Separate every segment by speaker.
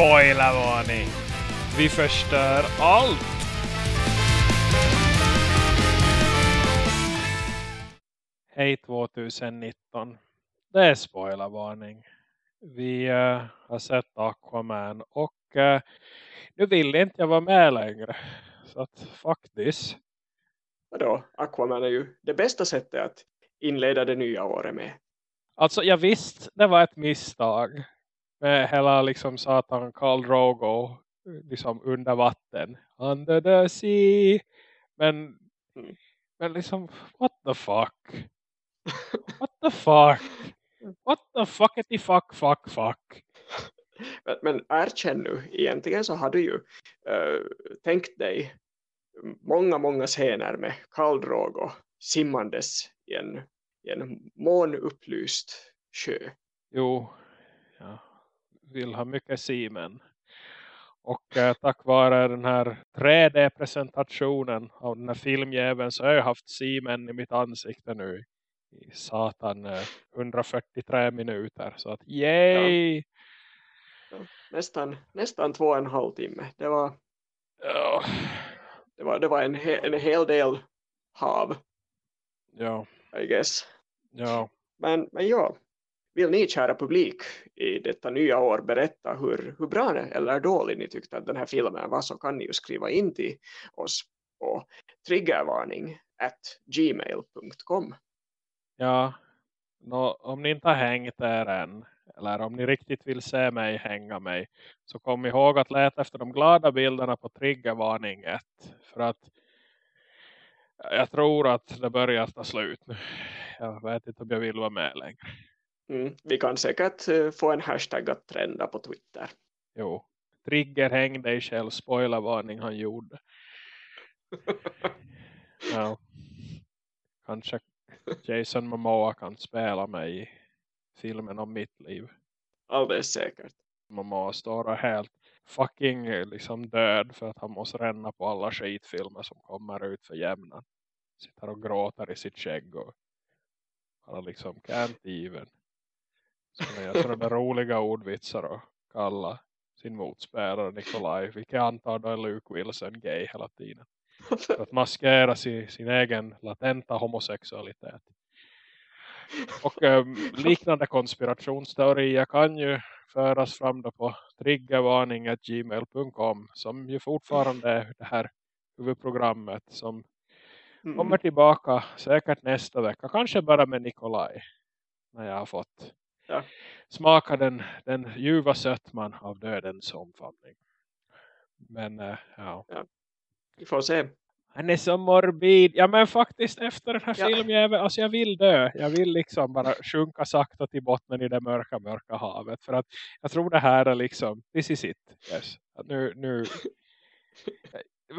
Speaker 1: Spoilervarning! Vi förstör allt! Hej 2019. Det är spoilervarning. Vi uh, har sett Aquaman och uh, nu vill inte jag vara med längre. Så att faktiskt.
Speaker 2: Vadå? Aquaman är ju det bästa sättet att inleda det nya året med.
Speaker 1: Alltså jag visst det var ett misstag. Med hela liksom satan Karl Drogo liksom under vatten. Under the sea. Men, mm. men liksom what the fuck? What the fuck? What the fuckety fuck fuck fuck?
Speaker 2: Men, men erkänn nu, egentligen så har du ju uh, tänkt dig många, många scener med Karl Drogo simmandes i en, i en månupplyst sjö.
Speaker 1: Jo, vill ha mycket simen. Och eh, tack vare den här 3D-presentationen av den här filmjäveln så har jag haft simen i mitt ansikte nu i satan eh, 143 minuter. Så att yay! Ja.
Speaker 2: Ja, nästan, nästan två och en halv timme. Det var,
Speaker 1: ja.
Speaker 2: det var, det var en, he, en hel del hav.
Speaker 1: Ja.
Speaker 2: I guess.
Speaker 1: Ja.
Speaker 2: Men, men ja, vill ni kära publik i detta nya år berätta hur, hur bra eller dålig ni tyckte att den här filmen var så kan ni ju skriva in till oss på triggervarning at gmail.com
Speaker 1: Ja, Nå, om ni inte har hängt er än eller om ni riktigt vill se mig hänga mig så kom ihåg att leta efter de glada bilderna på triggervarning 1 för att jag tror att det börjar ta slut nu. Jag vet inte om jag vill vara med längre.
Speaker 2: Mm, vi kan säkert uh, få en hashtag att trenda på Twitter.
Speaker 1: Jo, trigger häng dig själv, spoilervarning han gjorde. ja. Kanske Jason Momoa kan spela mig i filmen om mitt liv.
Speaker 2: Alldeles säkert.
Speaker 1: Momoa står helt fucking liksom död för att han måste ränna på alla skitfilmer som kommer ut för jämnan. Sitter och gråter i sitt skägg och bara liksom can't even. Så jag tror det är roliga ordvitsar och kalla sin motspelare Nikolaj. Vilket jag antar då är Luke Wilson gay hela tiden. För att maskera sin, sin egen latenta homosexualitet. Och eh, liknande konspirationsteorier kan ju föras fram då på triggervarning.gmail.com som ju fortfarande är det här huvudprogrammet som mm. kommer tillbaka säkert nästa vecka. Kanske bara med Nikolaj. När jag har fått ja. smaka den, den ljuva sötman av dödens omfamning. Men äh, ja.
Speaker 2: ja. Vi får se.
Speaker 1: Han är så morbid. Ja men faktiskt efter den här ja. filmen. Alltså jag vill dö. Jag vill liksom bara sjunka sakta till botten i det mörka mörka havet. För att jag tror det här är liksom. This is it. Yes. Nu, nu.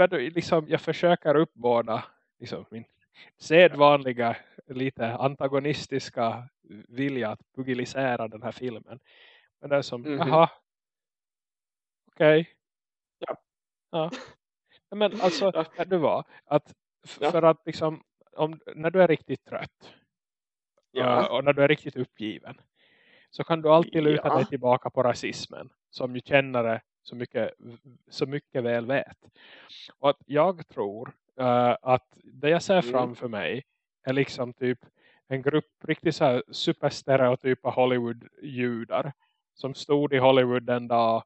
Speaker 1: liksom, jag försöker uppbåda liksom, min sedvanliga lite antagonistiska vilja att pugilisera den här filmen. Men det är som, mm -hmm. jaha. Okej. Okay.
Speaker 2: Ja.
Speaker 1: Ja. Men alltså, ja. du var att för att liksom, om, när du är riktigt trött ja. och när du är riktigt uppgiven så kan du alltid luta ja. dig tillbaka på rasismen som ju kännare så mycket, så mycket väl vet. Och att jag tror uh, att det jag ser mm. framför mig är liksom typ en grupp riktigt så här superstereotypa Hollywood-judar som stod i Hollywood den dag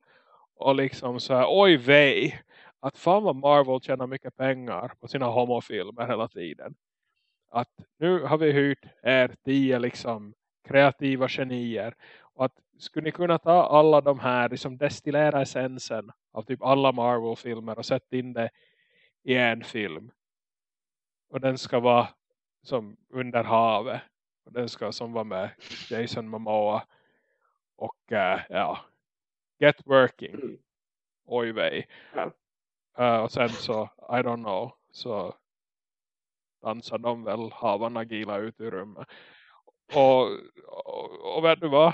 Speaker 1: och liksom så här, oj vej att fan vad Marvel tjänar mycket pengar på sina homofilmer hela tiden. Att nu har vi hyrt er tio liksom kreativa genier. Och att skulle ni kunna ta alla de här, liksom destillera essensen av typ alla Marvel-filmer och sätta in det i en film. Och den ska vara som under havet. Och den ska som vara med Jason Momoa. Och uh, ja, Get Working. Mm. Oj vej. Ja. Uh, och sen så, I don't know, så dansar de väl havarna gila ut i rummet. Och, och, och vet du vad?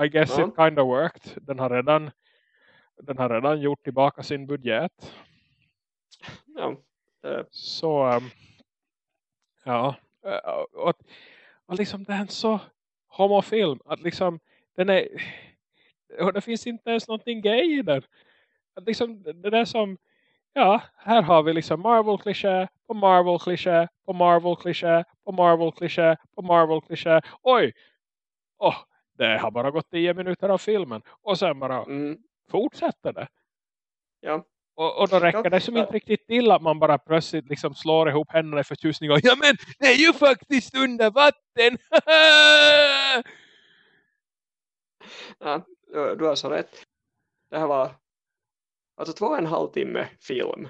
Speaker 1: I, I guess ja. it kind of worked. Den har redan den har redan gjort tillbaka sin budget.
Speaker 2: Ja. Uh.
Speaker 1: Så um, ja. Uh, och, och liksom det är en så homofilm att liksom den är och det finns inte ens någonting gay i den. Att liksom, det där som ja, här har vi liksom Marvel-kliché på Marvel-kliché på Marvel-kliché på Marvel-kliché på Marvel-kliché. Oj! Oh, det har bara gått tio minuter av filmen. Och sen bara mm. fortsätter det.
Speaker 2: Ja.
Speaker 1: Och, och då räcker det som inte riktigt till att man bara plötsligt liksom slår ihop händerna i förtjusning och ja men det är ju faktiskt under vatten.
Speaker 2: ja, du har så rätt. Det här var alltså två och en halv timme film.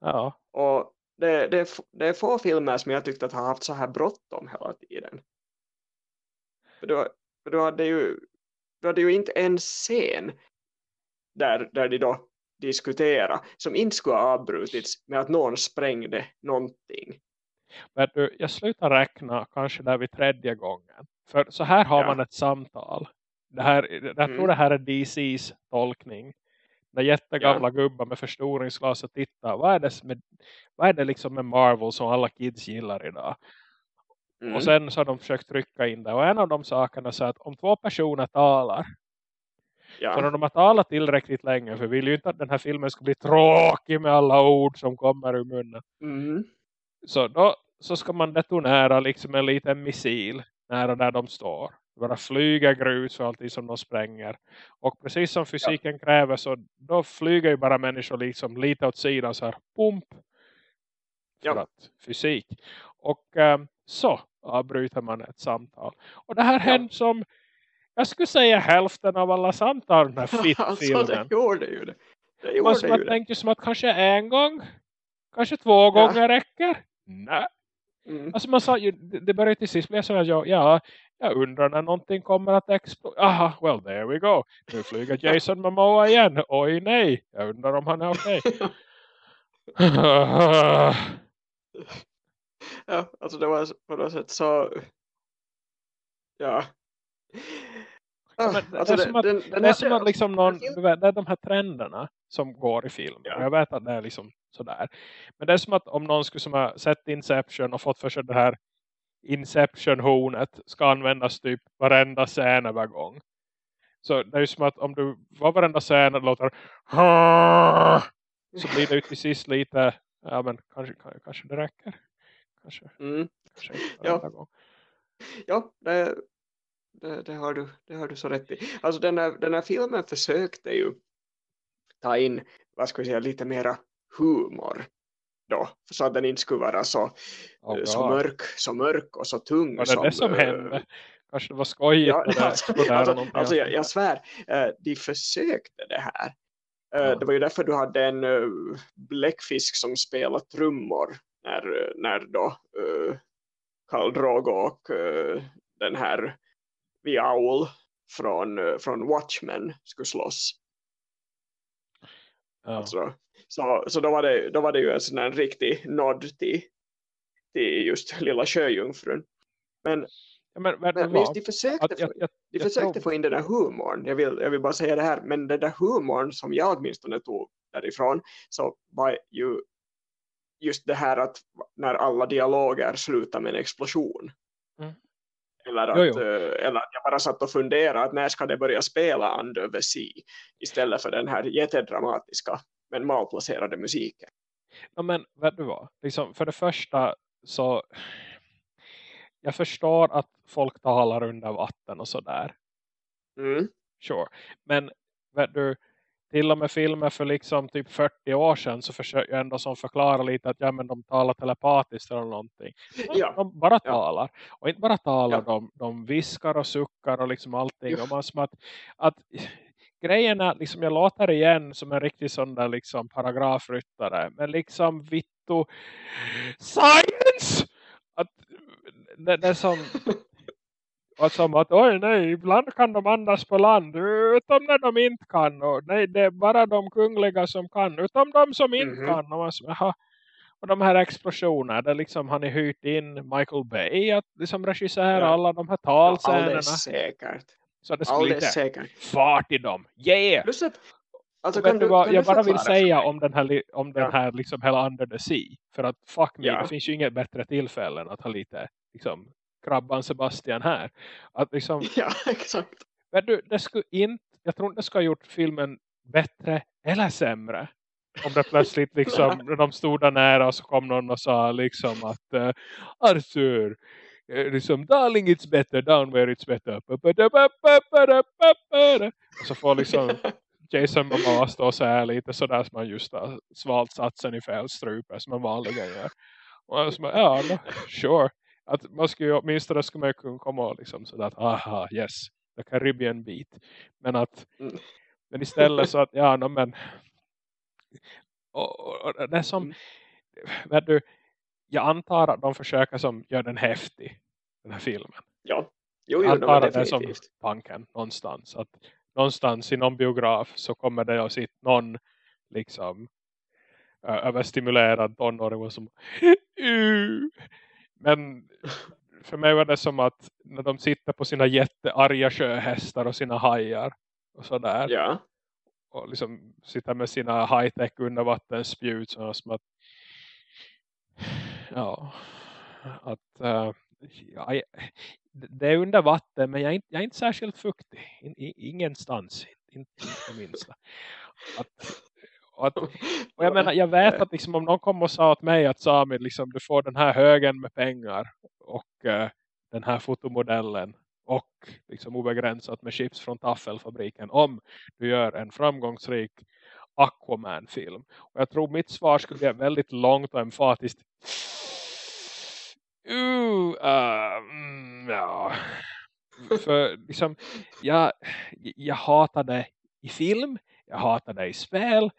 Speaker 1: Ja.
Speaker 2: Och det, det, det är få filmer som jag tyckte att har haft så här bråttom hela tiden. För du, för du, hade ju, du hade ju inte en scen där, där de då diskutera som inte skulle ha avbrutits med att någon sprängde någonting.
Speaker 1: Men du, jag slutar räkna kanske där vid tredje gången. För så här har ja. man ett samtal. Det här, jag tror mm. det här är DCs tolkning. När jättegamla ja. gubbar med förstoringsglas och tittar. Vad är, det med, vad är det liksom med Marvel som alla kids gillar idag? Mm. Och sen så har de försökt trycka in det. Och en av de sakerna är att om två personer talar Ja. Så när de har talat tillräckligt länge för vi vill ju inte att den här filmen ska bli tråkig med alla ord som kommer ur munnen.
Speaker 2: Mm.
Speaker 1: Så då så ska man detonera liksom en liten missil nära där de står. Bara flyga grus för allting som de spränger. Och precis som fysiken ja. kräver så då flyger ju bara människor liksom lite åt sidan så här. Pump. Ja. fysik. Och um, så avbryter man ett samtal. Och det här ja. hände som jag skulle säga hälften av alla samtal den här fittfilmen. alltså
Speaker 2: det gjorde ju det. det gjorde
Speaker 1: man
Speaker 2: ju
Speaker 1: tänker som att kanske en gång, kanske två ja. gånger räcker. Nej. Mm. Alltså man sa ju, det började till sist bli så att jag, ja, jag undrar när någonting kommer att explodera. Aha, well there we go. Nu flyger Jason Momoa igen. Oj nej, jag undrar om han är okej. Okay.
Speaker 2: ja, alltså det var på något sätt så ja,
Speaker 1: men det, alltså är som att, den, den det är som att liksom någon, det är de här trenderna som går i film. Ja. Jag vet att det är liksom sådär. Men det är som att om någon skulle som ha sett Inception och fått för sig det här Inception-hornet ska användas typ varenda scen över gång. Så det är ju som att om du var varenda scen och låter så blir det ju till sist lite ja men kanske, kanske det räcker. Kanske,
Speaker 2: mm. kanske ja. Gång. ja, det, det, det, har du, det har du så rätt i. Alltså den här, den här filmen försökte ju ta in, vad ska vi säga, lite mera humor då. Så att den inte skulle vara så, oh, så, mörk, så mörk och så tung.
Speaker 1: Var det som, det som hände? Kanske det var skojigt. Ja,
Speaker 2: alltså, alltså, alltså jag, jag svär, de försökte det här. Ja. Det var ju därför du hade en bläckfisk som spelade trummor när, när då Karl Drogo och den här The Owl från, eh, från Watchmen skulle slåss. Ja. Alltså, så så då, var det, då var det ju en sån här riktig nod till, till just lilla sjöjungfrun. Men,
Speaker 1: ja, men, men,
Speaker 2: men minst, de försökte, att, jag, jag, de försökte få in den där humorn. Jag vill, jag vill bara säga det här. Men den där humorn som jag åtminstone tog därifrån så var ju just det här att när alla dialoger slutar med en explosion. Eller att, jo, jo. Eh, eller att jag bara satt och funderade att när ska det börja spela Under the Sea istället för den här jättedramatiska men malplacerade musiken.
Speaker 1: Ja, men vet du vad? Liksom, för det första så jag förstår att folk talar under vatten och sådär.
Speaker 2: Mm.
Speaker 1: Sure. Men vet du, till och med filmer för liksom typ 40 år sedan så försöker jag ändå som förklara lite att ja, men de talar telepatiskt eller någonting. Ja. De bara ja. talar. Och inte bara talar, ja. de, de viskar och suckar och liksom allting. Ja. Och man som att, att grejen är liksom jag låter igen som en riktig sån där liksom paragrafryttare. Men liksom Vitto Science! Att det, det är som och som att oj nej, ibland kan de andas på land utom när de inte kan. Och nej, det är bara de kungliga som kan, utom de som inte mm -hmm. kan. Och, man, och de här explosionerna, där liksom har ni hyrt in Michael Bay att liksom regissera ja. alla de här talscenerna. Ja, alldeles
Speaker 2: säkert.
Speaker 1: Så det skulle lite säkert. fart i dem. Yeah! Plus att, alltså, kan du,
Speaker 2: vad,
Speaker 1: kan jag bara vill säga om den här, om den här liksom hela Under the Sea. För att fuck me, ja. det finns ju inget bättre tillfälle än att ha lite liksom krabban Sebastian här. Att liksom,
Speaker 2: ja, exakt.
Speaker 1: Men du, det skulle inte jag tror inte det ska ha gjort filmen bättre eller sämre. Om det plötsligt liksom, när de stod där nära så kom någon och sa liksom att uh, Arthur, uh, liksom, darling it's better, down where it's better. Och så får liksom Jason Momoa stå och säga lite sådär som man just har svalt satsen i fel strupe som man vanligen gör. Och jag som, ja, no, sure. Att man skulle ju åtminstone skulle man kunna komma och liksom sådär att, aha, yes, the Caribbean beat. Men att, mm. men istället så att, ja, no, men och, och, och det är som, mm. du, jag antar att de försöker som gör den häftig, den här filmen.
Speaker 2: Ja,
Speaker 1: jo, jo, jag antar att det är som tanken någonstans. Att någonstans i någon biograf så kommer det att sitta någon liksom överstimulerad tonåring som men för mig var det som att när de sitter på sina jättearga sjöhästar och sina hajar och sådär.
Speaker 2: Ja.
Speaker 1: Och liksom sitter med sina high-tech undervattensspjut som att ja att uh, ja, det är under vatten men jag är inte, jag är inte särskilt fuktig. In, ingenstans. Inte, inte minsta. Att, att, och jag menar, jag vet att liksom, om någon kommer och sa åt mig att Sami, liksom, du får den här högen med pengar och uh, den här fotomodellen och liksom obegränsat med chips från taffelfabriken om du gör en framgångsrik Aquaman-film. Och jag tror mitt svar skulle bli väldigt långt och emfatiskt Uh, uh, ja. För liksom, jag, jag hatar det i film, jag hatar det i spel,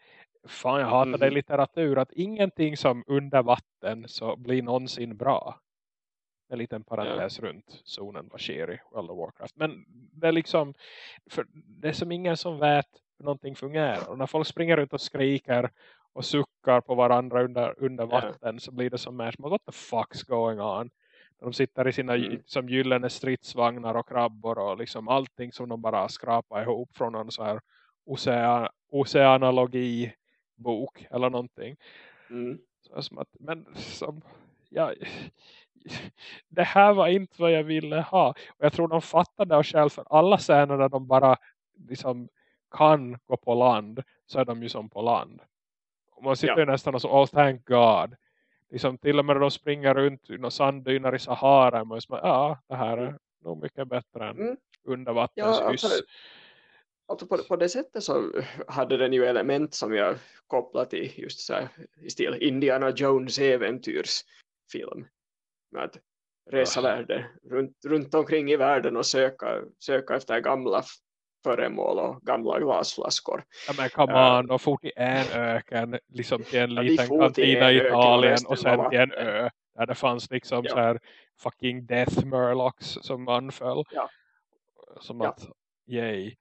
Speaker 1: fan jag hatar mm. det i litteratur. Att ingenting som under vatten så blir någonsin bra. En liten parentes ja. runt zonen Bashiri, World of Warcraft. Men det är liksom, för det är som ingen som vet hur någonting fungerar. Och när folk springer ut och skriker och suckar på varandra under, under vatten yeah. så blir det som mer som what the fuck's going on de sitter i sina mm. som gyllene stridsvagnar och krabbor och liksom allting som de bara skrapar ihop från en så här ocean, oceanologi bok eller någonting.
Speaker 2: Mm.
Speaker 1: Så som att, men som, ja, det här var inte vad jag ville ha. Och jag tror de fattade det själv för alla scener där de bara liksom kan gå på land så är de ju som på land. Och man sitter ja. nästan och så, oh thank God. Liksom till och med när de springer runt i sanddynar i Sahara. Man är ja, det här är mm. nog mycket bättre än mm. undervattenshyss. Ja, alltså,
Speaker 2: på, på det sättet så hade den ju element som jag kopplat till just så här, i stil Indiana Jones äventyrsfilm. Med att resa ja. världen runt, runt omkring i världen och söka, söka efter gamla föremål och gamla glasflaskor.
Speaker 1: Ja men come on, de for till en öken liksom till en ja, liten kantina i Italien och sen till en ö där det fanns liksom ja. så här fucking death murlocs som anföll.
Speaker 2: Ja.
Speaker 1: Som att, yay.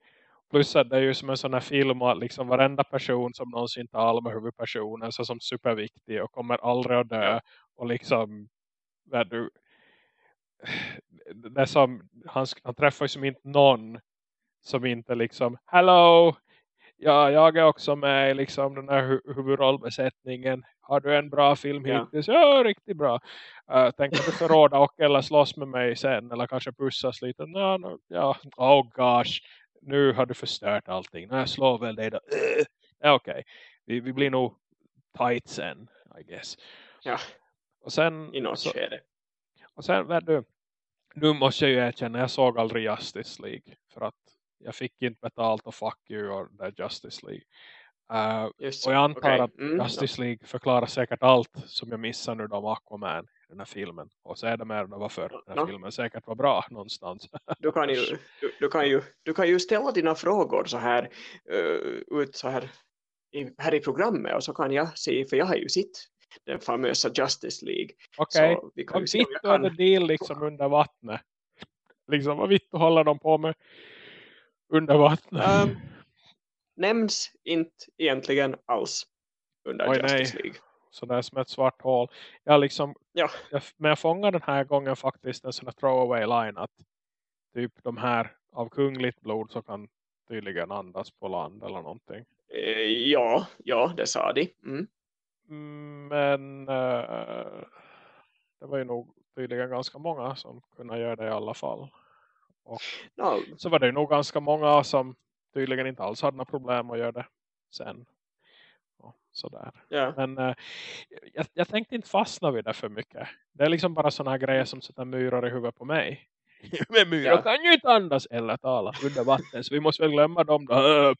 Speaker 1: Plus att det är ju som en sån här film att liksom varenda person som någonsin talar med huvudpersonen så som superviktig och kommer aldrig att dö. Och liksom, du, det som, han, han träffar ju som inte någon som inte liksom, hello, ja, jag är också med i liksom den här hu huvudrollbesättningen. Har du en bra film ja. hittills? Ja, riktigt bra. Uh, tänker du förråda och eller slåss med mig sen? Eller kanske pussas lite? No, no, ja, oh gosh. Nu har du förstört allting. Nej, jag slår väl dig då. Ja, okej. Okay. Vi, vi blir nog tight sen, I guess.
Speaker 2: Ja.
Speaker 1: Och sen,
Speaker 2: I något så, skede.
Speaker 1: Och sen, du, nu måste jag ju erkänna, jag såg aldrig Justice League. För att jag fick inte betalt och fuck you och det Justice League. Uh, och jag antar okay. att mm, Justice League förklarar säkert allt som jag missar nu om Aquaman den här filmen. Och så är det mer varför den här no. filmen säkert var bra någonstans.
Speaker 2: du, kan ju, du, du, kan ju, du kan ju ställa dina frågor så här uh, ut så här i, här i programmet och så kan jag se, för jag har ju sett den famösa Justice League.
Speaker 1: Okej, okay. vad vitt kan... är det liksom under vattnet? Liksom, vad vitt håller de på med? under vattnet? Um,
Speaker 2: nämns inte egentligen alls under Oj, Justice nej. League.
Speaker 1: Så det är som ett svart hål. Jag liksom,
Speaker 2: ja.
Speaker 1: jag, men jag fångar den här gången faktiskt en sån här throwaway line att typ de här av kungligt blod så kan tydligen andas på land eller någonting.
Speaker 2: Eh, ja, ja, det sa de. Mm.
Speaker 1: men uh, det var ju nog tydligen ganska många som kunde göra det i alla fall. Och no. så var det nog ganska många som tydligen inte alls hade några problem att göra det sen. Sådär.
Speaker 2: Ja.
Speaker 1: Men uh, jag, jag tänkte inte fastna vid det för mycket. Det är liksom bara sådana grejer som sätter myror i huvudet på mig. Men myror ja. kan ju inte andas eller tala under vatten. Så vi måste väl glömma dem då.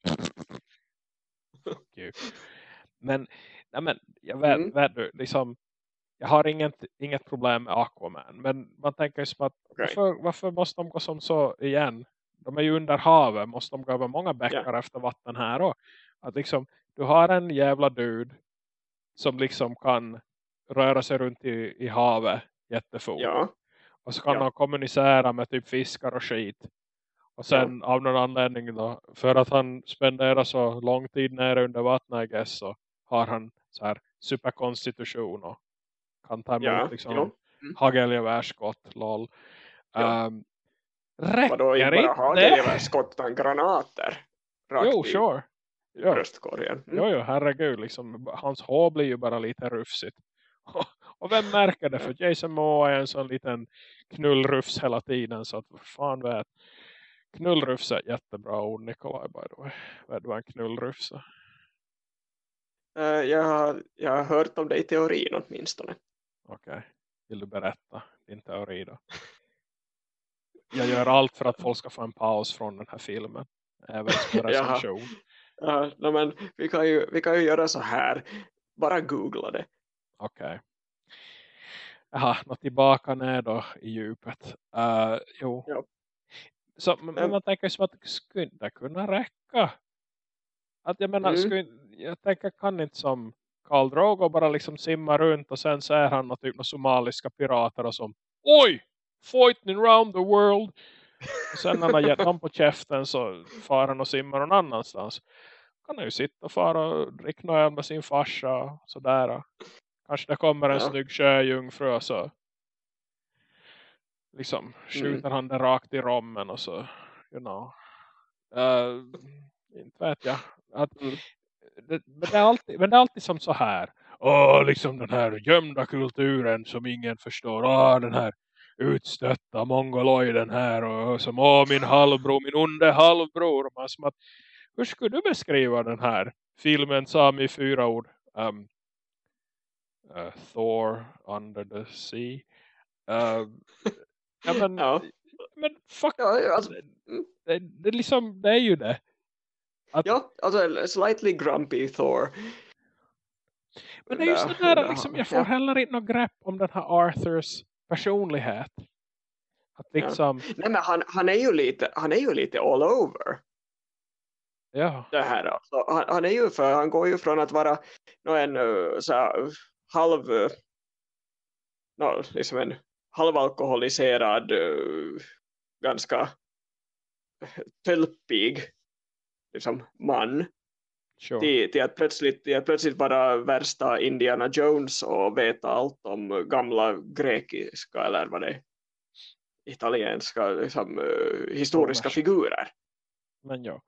Speaker 1: men, nej men jag vet, mm. vet du, liksom jag har inget, inget problem med Aquaman. Men man tänker ju som att okay. varför, varför, måste de gå som så igen? De är ju under havet. Måste de gå över många bäckar yeah. efter vatten här och Att liksom, du har en jävla dude som liksom kan röra sig runt i, i havet jättefort.
Speaker 2: Ja.
Speaker 1: Och så kan ja. han kommunicera med typ fiskar och skit. Och sen ja. av någon anledning då, för att han spenderar så lång tid nere under vattnet I guess, så har han så här superkonstitution och kan ta emot ja, liksom, ja. Mm. hagelgevärsskott, lol. Ja. Um, räcker
Speaker 2: Vadå, inte bara hagelgevärsskott utan granater?
Speaker 1: Rakt jo, sure.
Speaker 2: Jo. Bröstkorgen.
Speaker 1: Mm. Jo, jo, herregud. Liksom, hans hår blir ju bara lite rufsigt. Och vem märker det? För Jason Moa är en sån liten knullrufs hela tiden. Så att fan vet. Knullrufs är jättebra ord Nikolaj by the way. Vad är en knullrufs?
Speaker 2: Uh, jag, har, jag har hört om det i teorin åtminstone.
Speaker 1: Okej. Okay. Vill du berätta din teori då? Jag gör allt för att folk ska få en paus från den här filmen. Även som recension.
Speaker 2: Ja, no, men vi kan, ju, vi kan ju göra så här. Bara googla det.
Speaker 1: Okej. Okay. Jaha, nå tillbaka ner då i djupet. Uh, jo. Ja. Så, men man tänker som att skulle det kunna räcka? Att jag menar, mm. skulle, jag tänker kan inte som Karl Drogo bara liksom simma runt och sen så är han något typ av somaliska pirater och som Oj! Fighting around the world! Och sen när han har gett dem på käften så far han och simmar någon annanstans. Kan han ju sitta och fara och dricka öl med sin farsa och sådär. Kanske det kommer en ja. snygg sjöjungfru och så liksom skjuter mm. han det rakt i rommen och så, you know. Uh, inte vet jag. Att, mm det, men, det är alltid, men det är alltid som så här. Åh, liksom den här gömda kulturen som ingen förstår. Åh, den här utstötta mongoloiden här. Och som, åh, min halvbror, min onde halvbror. Man som att, hur skulle du beskriva den här filmen som i fyra ord? Um, uh, Thor under the sea. Uh, ja, men, ja. men fuck. Ja, alltså, mm. det, det, liksom, det är ju det.
Speaker 2: Att... Ja, alltså slightly grumpy Thor.
Speaker 1: Men det är just det där, liksom, jag får ja. heller inte något grepp om den här Arthurs personlighet. Att liksom...
Speaker 2: Ja. Nej, men han, han, är ju lite, han är ju lite all over.
Speaker 1: Ja.
Speaker 2: Det här alltså. han, han, är ju för, han går ju från att vara no, en så här, halv no, liksom en halvalkoholiserad ganska tölpig liksom, man sure. till, till, att plötsligt, till att plötsligt vara värsta Indiana Jones och veta allt om gamla grekiska eller vad det är, italienska liksom, historiska figurer.
Speaker 1: Men ja.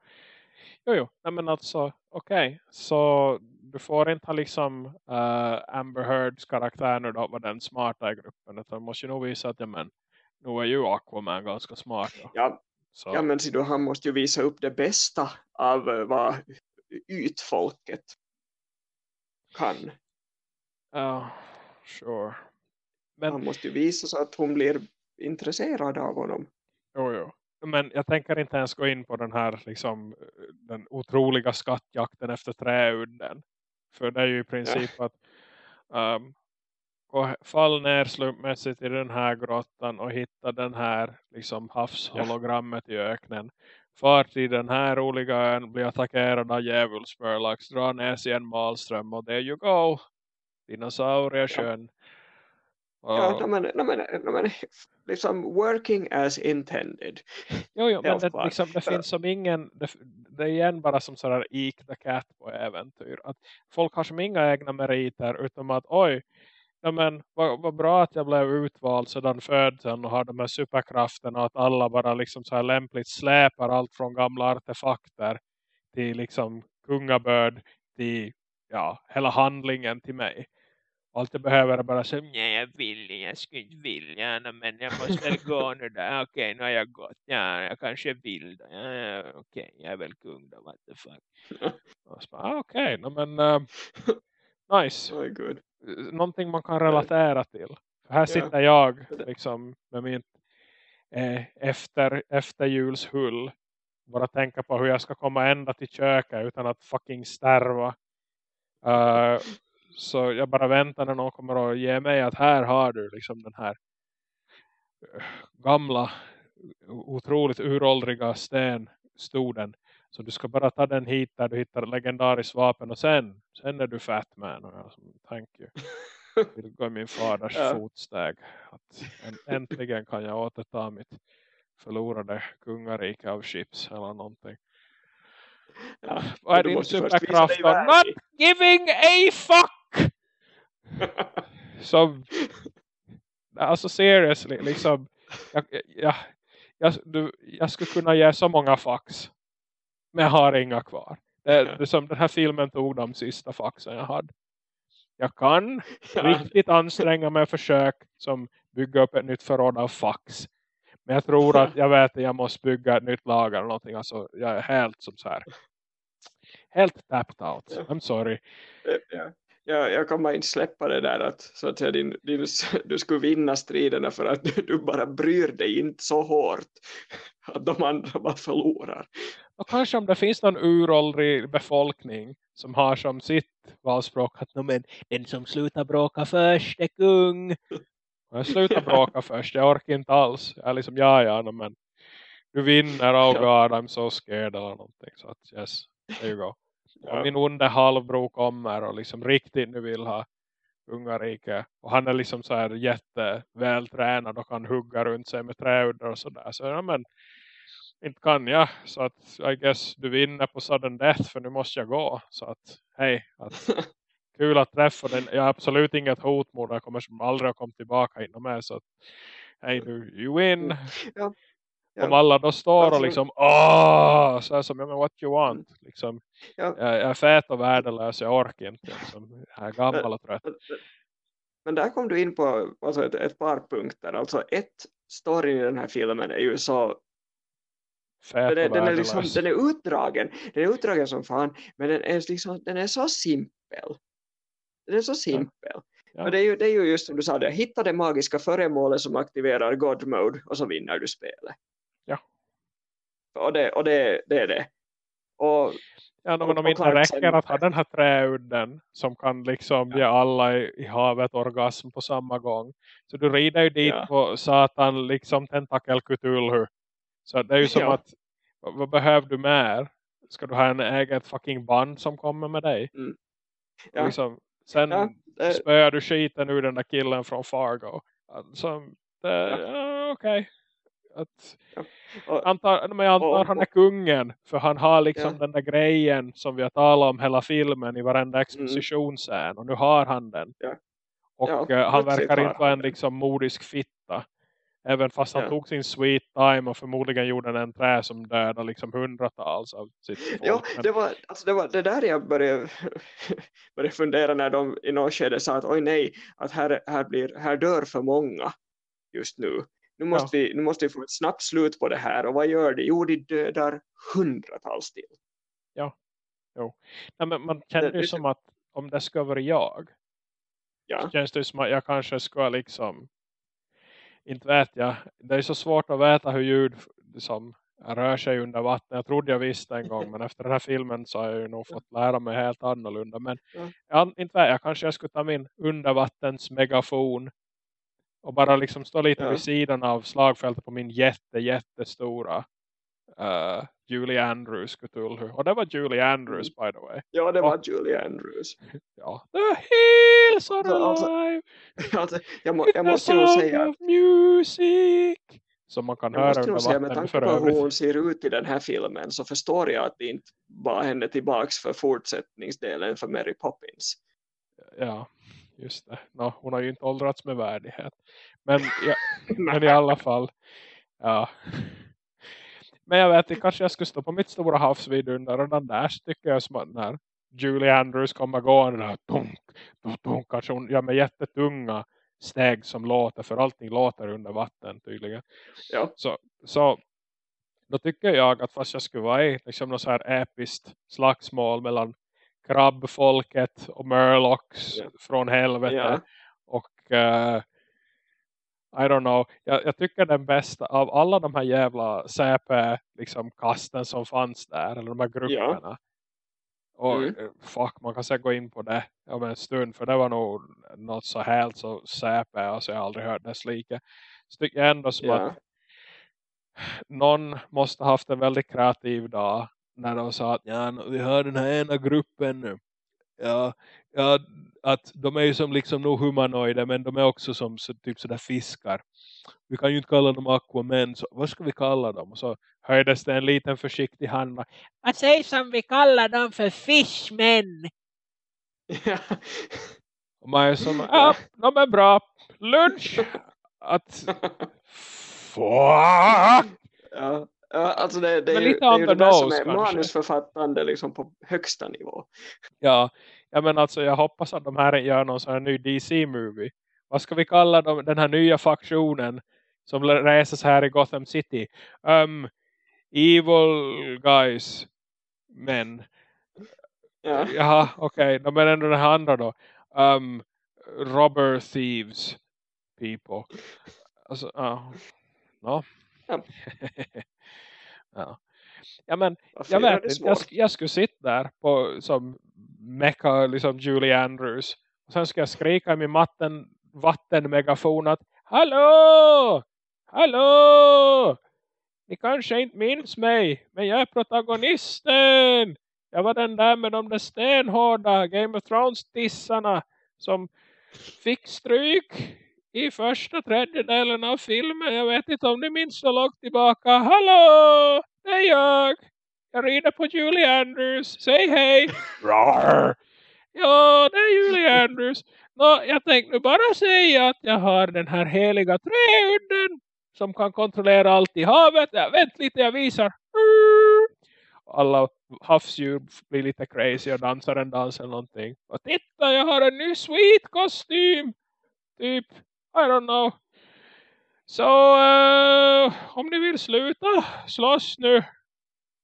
Speaker 1: Jo, jo. Nej, men alltså, okej. Okay. Så du får inte ha liksom uh, Amber Heards karaktär nu då var den smarta i gruppen. Utan du måste ju nog visa att ja, men, nu är ju Aquaman ganska smart. Då.
Speaker 2: Ja, så. Ja men då, han måste ju visa upp det bästa av uh, vad ytfolket kan.
Speaker 1: Ja, uh, sure.
Speaker 2: Men, han måste ju visa så att hon blir intresserad av honom.
Speaker 1: Jo, jo. Men jag tänker inte ens gå in på den här liksom, den otroliga skattjakten efter träudden. För det är ju i princip ja. att um, fall ner slumpmässigt i den här grottan och hitta den här liksom havshologrammet i öknen. Far till den här roliga ön, blir attackerad av djävulsmörlax, dra ner sig en malström och there you go. Dinosauriesjön.
Speaker 2: Ja, ja men, men, men, liksom working as intended.
Speaker 1: Jo, jo men det, liksom, det finns som ingen, det, det är igen bara som sådär eek the cat på äventyr. Att folk har som inga egna meriter utom att oj, ja men vad, vad bra att jag blev utvald sedan födseln och har de här superkrafterna och att alla bara liksom så här lämpligt släpar allt från gamla artefakter till liksom kungabörd till ja, hela handlingen till mig. Allt jag behöver är bara säga, nej jag vill jag skulle inte vilja, men jag måste väl gå nu där, okej okay, nu har jag gått, ja jag kanske vill då, ja, ja, okej okay, jag är väl kung då, what the fuck. ah, okej, okay, men uh, nice.
Speaker 2: Oh, good.
Speaker 1: Någonting man kan relatera till. För här sitter jag liksom med min eh, efter, efterjulshull bara tänka på hur jag ska komma ända till köket utan att fucking stärva. Uh, så jag bara väntar när någon kommer att ge mig att här har du liksom den här eh, gamla otroligt uråldriga stenstoden. Så du ska bara ta den hit där du hittar legendariskt vapen och sen, sen är du fat man. Och jag som, thank you. vill gå i min faders ja. fotsteg. Att äntligen kan jag återta mitt förlorade kungarike av chips eller någonting. Ja, Vad är din superkraft? Not giving a fuck! Som, alltså seriously, liksom, jag, jag, jag, du, jag skulle kunna ge så många fax. Men jag har inga kvar. Det, det som den här filmen tog de sista faxen jag hade. Jag kan riktigt anstränga mig och försök som bygga upp ett nytt förråd av fax. Men jag tror att jag vet att jag måste bygga ett nytt lager eller någonting. Alltså jag är helt som så här. Helt tapped out. I'm sorry.
Speaker 2: Ja, jag kommer inte släppa det där att, så att säga, din, din, du skulle vinna striderna för att du, bara bryr dig inte så hårt att de andra bara förlorar.
Speaker 1: Och kanske om det finns någon uråldrig befolkning som har som sitt valspråk att men, den som slutar bråka först är kung. Jag slutar bråka först, jag orkar inte alls. Jag är liksom, ja ja, men du vinner, oh god, I'm so scared eller någonting. Så att, yes, there you go. Ja. Min onde halvbror kommer och liksom riktigt nu vill ha kungarike. Och han är liksom så här jättevältränad och kan hugga runt sig med träuddar och sådär. Så ja men, inte kan jag. Så att I guess du vinner på sudden death för nu måste jag gå. Så att hej, att, kul att träffa den. Jag har absolut inget hot mot Jag kommer som aldrig att komma tillbaka inom mig. Så att hej du, you win. Ja. Ja. Om alla då står och liksom åh, så här som, men what you want mm. liksom, ja. jag, jag, är fet och värdelös, jag orkar inte liksom, jag är gammal och trött
Speaker 2: men där kom du in på alltså ett, ett par punkter alltså ett, storyn i den här filmen är ju så den är, den, är liksom, den är utdragen den är utdragen som fan men den är, liksom, den är så simpel den är så simpel Ja. Och det är, ju, det är ju just som du sa, det, hitta det magiska föremålet som aktiverar God Mode och så vinner du spelet. Och det, och det, det är det. Och,
Speaker 1: ja, men om inte räcker att ha den här träudden som kan liksom ja. ge alla i, i, havet orgasm på samma gång. Så du rider ju dit ja. på satan liksom tentakel Cthulhu. Så det är ju som ja. att vad, vad behöver du mer? Ska du ha en eget fucking band som kommer med dig? Mm. Ja. Liksom, sen ja, det... spöar du skiten ur den där killen från Fargo. Alltså, det, ja. okej. Okay att, och, antar, men jag antar och, han är kungen för han har liksom ja. den där grejen som vi har talat om hela filmen i varenda mm. expositionsscen mm. och nu har han den ja. och ja, uh, han verkar inte vara en liksom modisk fitta även fast han tog sin sweet time och förmodligen gjorde en trä som dödade liksom hundratals av sitt folk.
Speaker 2: Ja, det var, alltså det var det där jag började, började fundera när de i något skede sa att oj nej, att här, här, blir, här dör för många just nu nu måste, ja. vi, nu måste vi få ett snabbt slut på det här. Och vad gör det? Jo, de dödar hundratals till.
Speaker 1: Ja, jo. Nej, men man känner det, ju det, som att om det ska vara jag. Ja. Så känns det som att jag kanske ska liksom. Inte vet jag. Det är så svårt att veta hur ljud som rör sig under vatten. Jag trodde jag visste en gång. Men efter den här filmen så har jag ju nog fått lära mig helt annorlunda. Men ja. jag, inte vet jag. Kanske jag skulle ta min undervattens megafon och bara liksom stå lite ja. vid sidan av slagfältet på min jätte, jättestora uh, Julie Andrews Cthulhu. Och det var Julie Andrews mm. by the way.
Speaker 2: Ja, det var och, Julie Andrews.
Speaker 1: Ja, the hills are alltså, alive.
Speaker 2: Alltså, alltså, jag, må, jag måste ju säga
Speaker 1: att music. Som man kan
Speaker 2: jag
Speaker 1: höra
Speaker 2: under vatten med tanke på hur hon ser ut i den här filmen så förstår jag att det inte var henne tillbaks för fortsättningsdelen för Mary Poppins.
Speaker 1: Ja, just det. No, hon har ju inte åldrats med värdighet. Men, ja, men i alla fall. Ja. Men jag vet inte, kanske jag skulle stå på mitt stora havsvidunder och den där tycker jag som att när Julie Andrews kommer gående där, dunk, dunk, dunk, kanske hon gör med jättetunga steg som låter, för allting låter under vatten tydligen.
Speaker 2: Ja.
Speaker 1: Så, så då tycker jag att fast jag skulle vara i liksom något så här episkt slagsmål mellan krabbfolket och Murlocs
Speaker 2: Ja.
Speaker 1: från helvete
Speaker 2: Ja.
Speaker 1: och eh, I don't know. Jag, jag tycker den bästa av alla de här jävla CP liksom kasten som fanns där. Eller de här grupperna. Och
Speaker 2: Mm.
Speaker 1: eh, fuck, man kan säkert gå in på det om en stund. För det var nog något så helt så CP. Alltså jag har aldrig hört dess like. Så tycker jag ändå som att någon måste ha haft en väldigt kreativ dag. När de sa att ja, vi har den här ena gruppen nu. Ja, ja, att de är ju som liksom nog humanoider men de är också som så, typ sådär fiskar. Vi kan ju inte kalla dem aquamen, så vad ska vi kalla dem? Och så höjdes det en liten försiktig hand. Vad sägs om vi kallar dem för fishmen?
Speaker 2: Ja.
Speaker 1: Och man är som, ja, de är bra. Lunch! Att, fuck!
Speaker 2: ja. Ja, alltså det, det, är ju, det är ju det där som är
Speaker 1: kanske.
Speaker 2: manusförfattande liksom på högsta nivå.
Speaker 1: Ja, ja men alltså jag hoppas att de här gör någon sån här ny DC-movie. Vad ska vi kalla dem, den här nya faktionen som reses här i Gotham City? Um, evil guys, men.
Speaker 2: Ja.
Speaker 1: Jaha, okej. Okay. Men ändå den här andra då. Um, robber thieves people. Alltså, ja. No.
Speaker 2: Ja.
Speaker 1: ja. Ja men
Speaker 2: Varför
Speaker 1: jag vet. Jag, jag skulle sitta där på, som mecka liksom Julie Andrews. Och sen ska jag skrika i min matten, vattenmegafon att Hallå! Hallå! Ni kanske inte minns mig, men jag är protagonisten! Jag var den där med de där stenhårda Game of Thrones-tissarna som fick stryk i första tredjedelen av filmen. Jag vet inte om ni minns så långt tillbaka. Hallå! Det är jag! Jag rider på Julie Andrews. Säg hej! Rar! Ja, det är Julie Andrews. Nå, jag tänkte nu bara säga att jag har den här heliga träudden som kan kontrollera allt i havet. Ja, vänt lite, jag visar. Alla havsdjur blir lite crazy och dansar en dans eller någonting. Och titta, jag har en ny sweet kostym. Typ, I don't know. Så eh, om ni vill sluta slåss nu.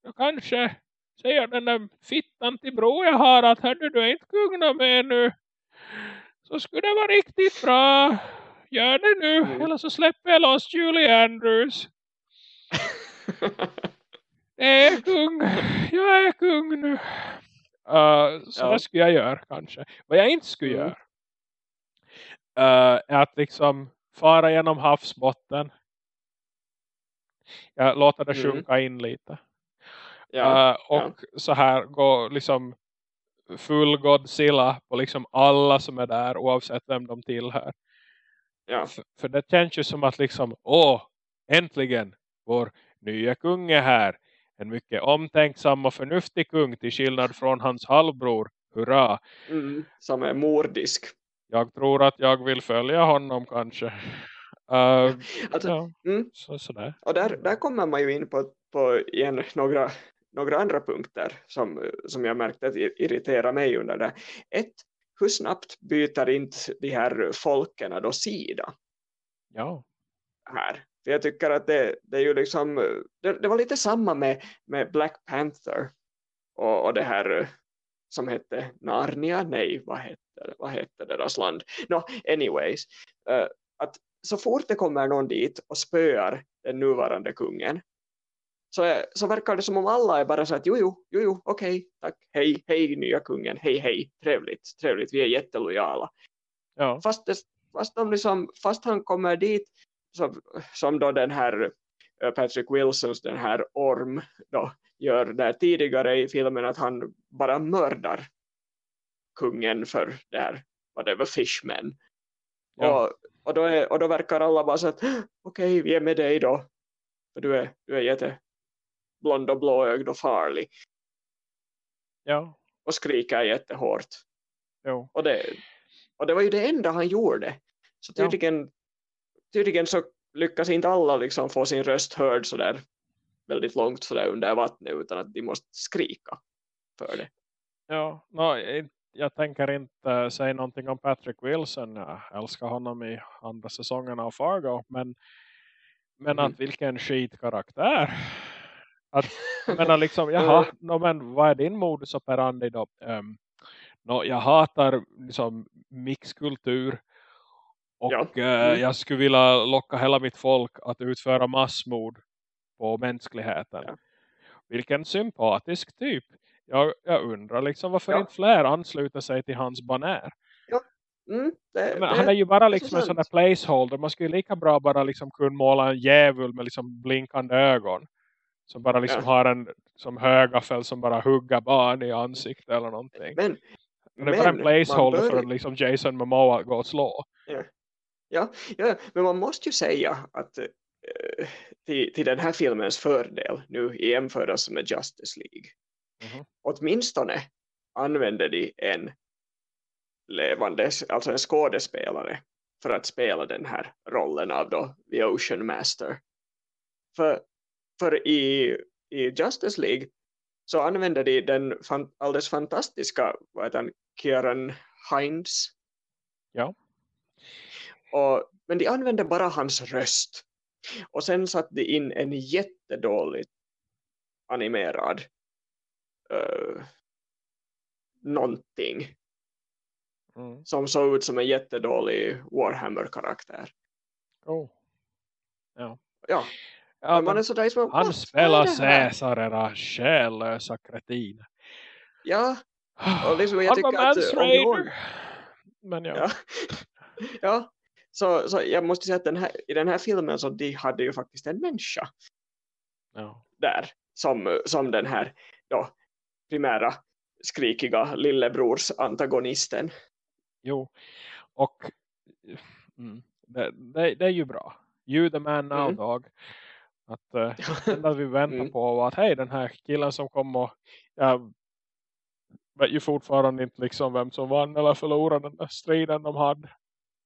Speaker 1: Då kanske säger den där fittan till bro jag har att hörde du är inte kungna med nu. Så skulle det vara riktigt bra. Gör det nu.
Speaker 2: Mm.
Speaker 1: Eller så släpper jag loss Julie Andrews. Jag är kung. Jag är kung nu. Uh, så
Speaker 2: Ja.
Speaker 1: det skulle jag göra kanske. Vad jag inte skulle
Speaker 2: Mm.
Speaker 1: göra. Är att liksom fara genom havsbotten. Jag låter det
Speaker 2: Mm.
Speaker 1: sjunka in lite.
Speaker 2: ja.
Speaker 1: Uh, och så här gå liksom full Godzilla på liksom alla som är där oavsett vem de tillhör.
Speaker 2: ja.
Speaker 1: För, för det känns ju som att liksom, åh, äntligen vår nya kung är här. En mycket omtänksam och förnuftig kung till skillnad från hans halvbror. Hurra!
Speaker 2: Mm. Som är mordisk.
Speaker 1: Jag tror att jag vill följa honom kanske. Uh,
Speaker 2: Alltså,
Speaker 1: ja,
Speaker 2: mm.
Speaker 1: så, sådär.
Speaker 2: Och där, där kommer man ju in på, på igen några, några andra punkter som, som jag märkte att irriterar mig under det. Ett, hur snabbt byter inte de här folken då sida
Speaker 1: Ja.
Speaker 2: här? För jag tycker att det, det är ju liksom, det, det var lite samma med, med Black Panther och, och det här som hette Narnia, nej vad hette, vad hette deras land? No, anyways, uh, att så fort det kommer någon dit och spöar den nuvarande kungen så, är, så verkar det som om alla är bara så att jo, jo, jo, jo okej, tack, hej, hej nya kungen, hej, hej, trevligt, trevligt, vi är jättelojala.
Speaker 1: Ja.
Speaker 2: Fast, det, fast, de liksom, fast han kommer dit så, som då den här eh, Patrick Wilsons, den här orm då, gör där tidigare i filmen att han bara mördar kungen för det här, whatever, fishmen.
Speaker 1: Ja.
Speaker 2: Och, och, då är, och då verkar alla bara så att okej, okay, vi är med dig då. För du är, du är jätte blond och blåögd och farlig.
Speaker 1: Ja.
Speaker 2: Och skriker jättehårt.
Speaker 1: Jo.
Speaker 2: Och det, och det var ju det enda han gjorde. Så
Speaker 1: Ja.
Speaker 2: tydligen, tydligen så lyckas inte alla liksom få sin röst hörd så där väldigt långt så där under vattnet utan att de måste skrika för det.
Speaker 1: Ja, no, jag tänker inte säga någonting om Patrick Wilson. Jag älskar honom i andra säsongen av Fargo. Men, men mm. att vilken skitkaraktär. Att, menar liksom, jaha, no, men vad är din modus operandi då? Um, no, jag hatar liksom mixkultur. Och ja. Eh, mm. uh, jag skulle vilja locka hela mitt folk att utföra massmord på mänskligheten. Ja. Vilken sympatisk typ. Jag, jag undrar liksom varför ja. inte fler ansluter sig till hans banär.
Speaker 2: Ja. Mm, det,
Speaker 1: Men, det, han är ju bara liksom en sån där placeholder. Man skulle lika bra bara liksom kunna måla en djävul med liksom blinkande ögon. Som bara liksom har en som högaffel som bara huggar barn i ansiktet eller någonting. Men, det är bara en placeholder bör... för liksom Jason Momoa att gå och slå.
Speaker 2: Ja. Ja, ja, men man måste ju säga att uh, till, till den här filmens fördel nu i jämförelse med Justice League. Mm -hmm. Åtminstone använder de en levande, alltså en skådespelare för att spela den här rollen av då The Ocean Master. För, för i, i Justice League så använder de den fan, alldeles fantastiska vad heter han, Kieran Hines.
Speaker 1: Ja.
Speaker 2: Och, men de använder bara hans röst. Och sen satte de in en jättedåligt animerad uh, någonting. Mm. Som såg ut som en jättedålig Warhammer-karaktär.
Speaker 1: Oh. Ja.
Speaker 2: Ja. ja man är sådär liksom,
Speaker 1: han spelar Caesar era själlösa kretin.
Speaker 2: Ja. Och liksom, jag tycker att... Om
Speaker 1: Men ja.
Speaker 2: ja. ja. Så, så jag måste säga att den här, i den här filmen så de hade ju faktiskt en människa
Speaker 1: ja.
Speaker 2: där som, som den här då, primära skrikiga lillebrors antagonisten.
Speaker 1: Jo, och mm, det, det, det, är ju bra. You the man now mm. dog. Att uh, vi väntar mm. på var att hej den här killen som kom och jag vet ju fortfarande inte liksom vem som vann eller förlorade den där striden de hade.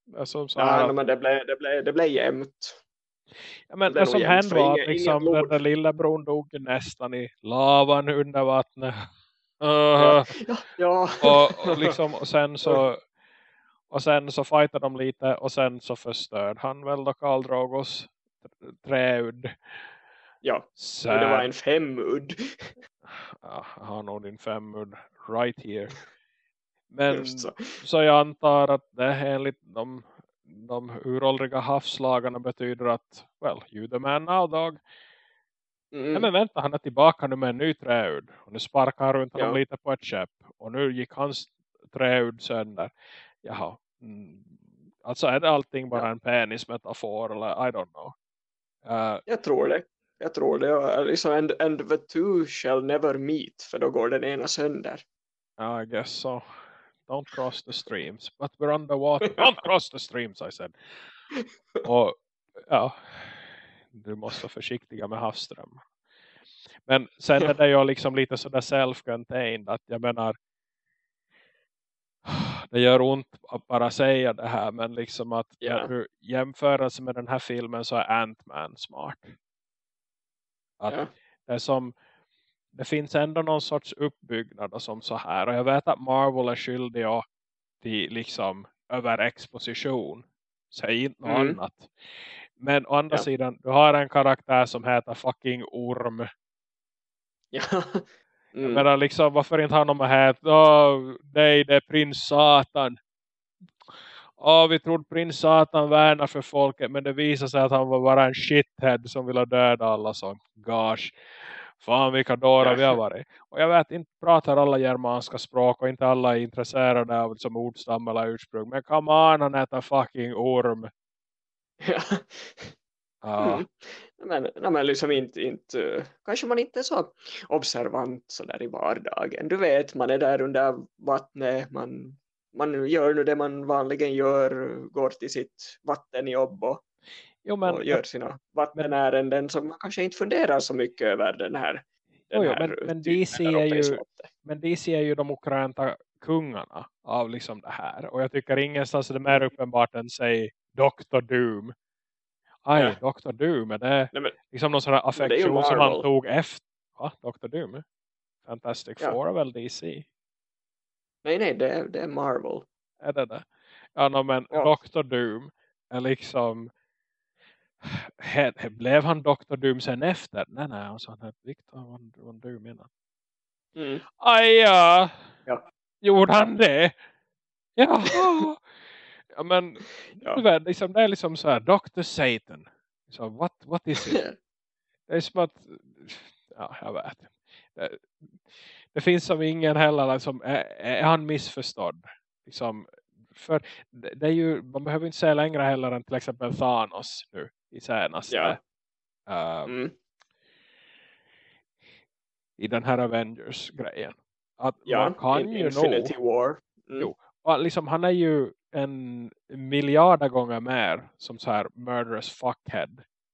Speaker 2: Det som så ja, att, men det blev, det blev, det blev jämnt.
Speaker 1: Ja, men det, det som hände var att liksom, den där lillebror dog nästan i lavan under vattnet. Uh,
Speaker 2: ja, ja.
Speaker 1: Och, och, liksom, och sen så och sen så fightade de lite och sen så förstörde han väl då Karl Drogos träudd.
Speaker 2: Ja, så det var en femudd.
Speaker 1: Ja, jag har nog din femudd right here. Men så. så. jag antar att det enligt de, de uråldriga havslagarna betyder att, well, you the man now dog. Mm. Nej, men vänta, han är tillbaka nu med en ny träud. Och nu sparkar han runt ja. honom lite på ett käpp. Och nu gick hans träud sönder. Jaha. Mm. Alltså är det allting bara ja. en penismetafor eller I don't know.
Speaker 2: Uh, jag tror det. Jag tror det. Liksom, and, and the two shall never meet. För då går den ena sönder.
Speaker 1: I guess so. Don't cross the streams. But we're underwater. Don't cross the streams, I said. Och ja, du måste vara försiktiga med havsström. Men sen är det ju liksom lite sådär self-contained. Att jag menar, det gör ont att bara säga det här. Men liksom att yeah. jämförelse med den här filmen så är Ant-Man smart. Att yeah. det är som det finns ändå någon sorts uppbyggnad och som så här. Och jag vet att Marvel är skyldig till liksom överexposition. Säg inte något mm. annat. Men å andra ja. sidan, du har en karaktär som heter fucking Orm.
Speaker 2: Ja.
Speaker 1: Mm. Menar liksom, varför inte han har hetat, oh, nej det är prins Satan. Oh, vi trodde prins Satan värnar för folket, men det visade sig att han var bara en shithead som ville döda alla som, gosh. Fan vilka dårar vi har varit. Och jag vet, inte pratar alla germanska språk och inte alla är intresserade av liksom, ordstam eller ursprung. Men come on, han äter fucking orm.
Speaker 2: Ja.
Speaker 1: ja. Mm.
Speaker 2: Men, men liksom inte, inte, kanske man inte är så observant så där i vardagen. Du vet, man är där under vattnet, man, man gör nu det man vanligen gör, går till sitt vattenjobb och jo, men, och gör sina vattenärenden som man kanske inte funderar så mycket över den här, den
Speaker 1: jo, här men, men, DC är ju, men DC är ju de okrönta kungarna av liksom det här. Och jag tycker ingenstans är det mer uppenbart än säg Dr. Doom. Aj, ja. Dr. Doom. Är det Nej, men, liksom någon sån här affektion som han tog efter. Va? Dr. Doom? Fantastic ja. Four väl DC?
Speaker 2: Nej, nej, det är, det är Marvel.
Speaker 1: Är det det? Ja, no, men ja. Dr. Doom är liksom he, blev han Dr. Doom sen efter? Nej, nej, alltså han hette Victor von, von Doom innan. Mm. Aj, ja. Gjorde han det? Ja. ja, men ja. Vet, liksom, det är liksom så här, Dr. Satan. Så what, what is it? det är som att, ja, jag vet. Det, det finns som ingen heller, liksom, är, är han missförstådd? Liksom, för det är ju, man behöver inte säga längre heller än till exempel Thanos nu i senaste ja. uh, mm. i den här Avengers-grejen. Att
Speaker 2: ja, man kan in, ju Infinity nog, War.
Speaker 1: Mm. Jo, liksom, han är ju en miljarder gånger mer som så här murderous fuckhead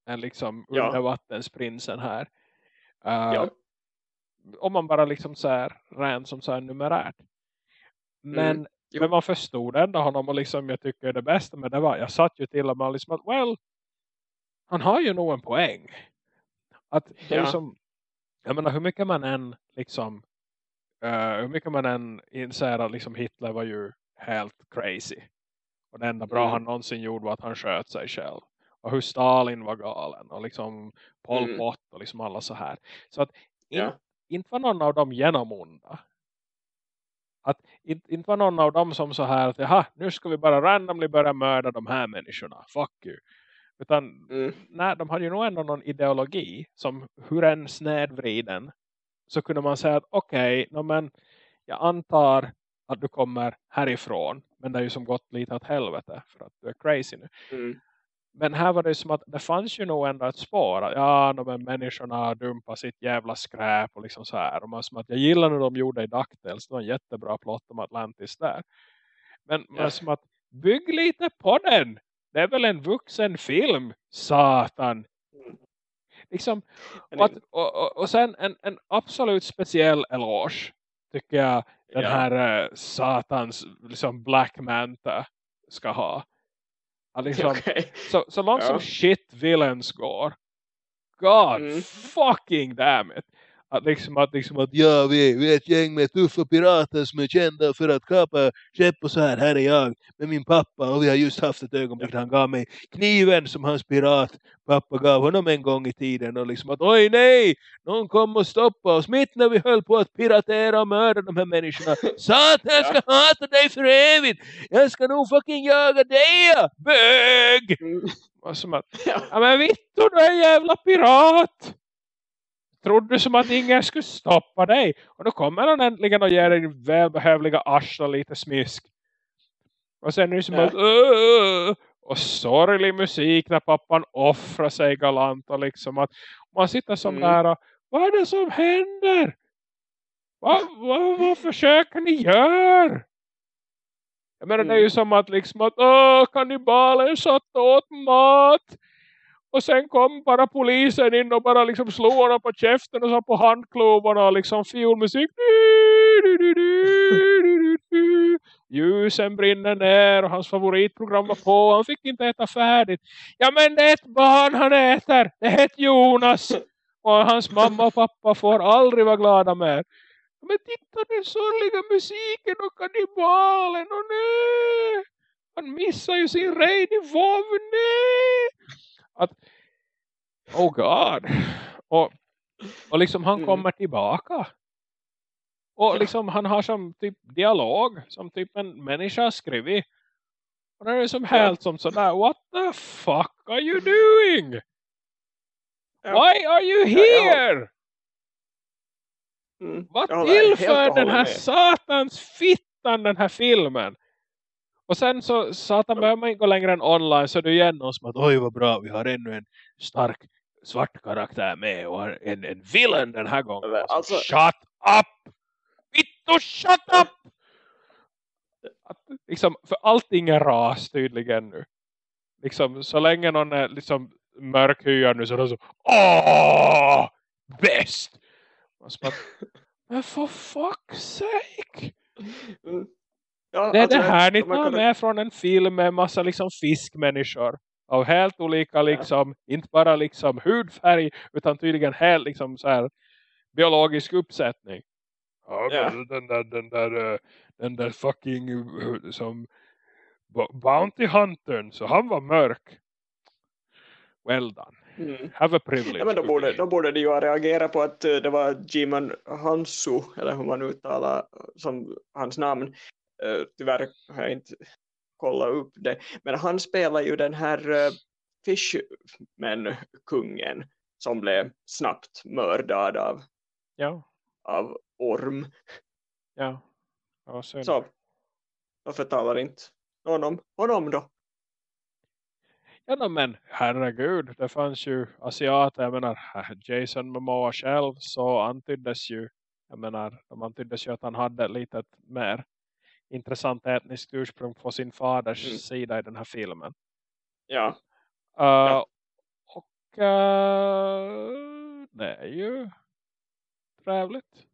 Speaker 1: än liksom ja. undervattensprinsen här. Uh, ja. Om man bara liksom så här rent som så här numerärt. Men mm. Men man förstod ändå honom och liksom jag tycker det bästa med det var, jag satt ju till och med liksom att, well, han har ju nog en poäng. Att det ja. är som, jag menar hur mycket man än liksom, uh, hur mycket man än inser att liksom Hitler var ju helt crazy. Och det enda bra mm. han någonsin gjorde var att han sköt sig själv. Och hur Stalin var galen. Och liksom Pol mm. Pot och liksom alla så här. Så att in, ja. inte var någon av dem genomonda. Att inte, inte var någon av dem som så här att jaha, nu ska vi bara randomly börja mörda de här människorna. Fuck you. Utan mm. nej, de hade ju nog ändå någon ideologi som hur en snedvriden så kunde man säga att okej, okay, no, men jag antar att du kommer härifrån. Men det är ju som gått lite åt helvete för att du är crazy nu. Mm. Men här var det som att det fanns ju nog ändå ett spår. Att, ja, de människorna dumpar sitt jävla skräp och liksom så här. Och man, som att jag gillar när de gjorde i DuckTales. Det var en jättebra plott om Atlantis där. Men yeah. man, som att bygg lite på den. Det är väl en vuxen film, satan. Liksom, och, att, och, och, och sen en, en absolut speciell eloge tycker jag den yeah. här uh, satans liksom Black Manta ska ha. Liksom, okay. så, så långt ja. som shit villains går. God mm. fucking damn it. Att liksom att, liksom att ja, vi, vi är ett gäng med tuffa pirater som är kända för att kapa skepp och så här. Här är jag med min pappa och vi har just haft ett ögonblick han gav mig kniven som hans pirat pappa gav honom en gång i tiden. Och liksom att oj nej, någon kom och stoppa oss mitt när vi höll på att piratera och mörda de här människorna. Satan, jag ska hata dig för evigt. Jag ska nog fucking jaga dig, bög! Mm. Och som att, ja men Vittor, du är en jävla pirat! Trodde som att ingen skulle stoppa dig. Och då kommer han äntligen och ger dig välbehövliga arsla lite smisk. Och sen är det som ja. att Åh! och sorglig musik när pappan offrar sig galant och liksom att man sitter som mm. där och vad är det som händer? Vad, vad, vad försöker ni göra? Jag menar mm. det är ju mm. som att liksom att åh kannibalen satt åt mat och sen kom bara polisen in och bara liksom slog honom på käften och så på handklovarna och liksom fiolmusik. Ljusen brinner ner och hans favoritprogram var på. Han fick inte äta färdigt. Ja men det är ett barn han äter. Det heter Jonas. Och hans mamma och pappa får aldrig vara glada mer. Men titta den sorgliga musiken och kannibalen. Och nej! Han missar ju sin rejd i vovne att oh god. Och, och liksom han mm. kommer tillbaka. Och liksom han har som typ dialog som typ en människa skrivit. Och det är som helt som sådär what the fuck are you doing? Why are you here? Mm. vad tillför den här satans fittan den här filmen och sen så satan behöver man inte gå längre än online så du igen någon som att oj vad bra vi har ännu en stark svart karaktär med och en, en villain den här gången. Alltså, alltså, shut up! Vittu, shut up! Att, liksom, för allting är ras tydligen nu. Liksom, så länge någon är liksom mörkhyad nu så är det så åh, bäst! Men for fuck's sake! Ja, det är alltså, det här ni tar med från en film med massa liksom fiskmänniskor. Av helt olika liksom, ja. inte bara liksom hudfärg utan tydligen helt liksom så här biologisk uppsättning. Ja, yeah. den där, den där, eh, den där fucking eh, som Bounty Hunter, så han var mörk. Well done. Mm. Have a privilege.
Speaker 2: Ja, men då, borde, då borde de ju reagera på att eh, det var Jimon Hansu, eller hur man uttalar som hans namn. Tyvärr har jag inte kollat upp det. Men han spelar ju den här Fishman-kungen som blev snabbt mördad av,
Speaker 1: ja.
Speaker 2: av orm.
Speaker 1: Ja.
Speaker 2: ja så varför talar inte någon om honom då?
Speaker 1: Ja men herregud, det fanns ju asiater, jag menar Jason Momoa själv så antyddes ju, jag menar de antyddes ju att han hade lite mer intressant etniskt ursprung på sin faders mm. sida i den här filmen.
Speaker 2: Ja.
Speaker 1: Uh, ja. Och uh, det är ju trevligt.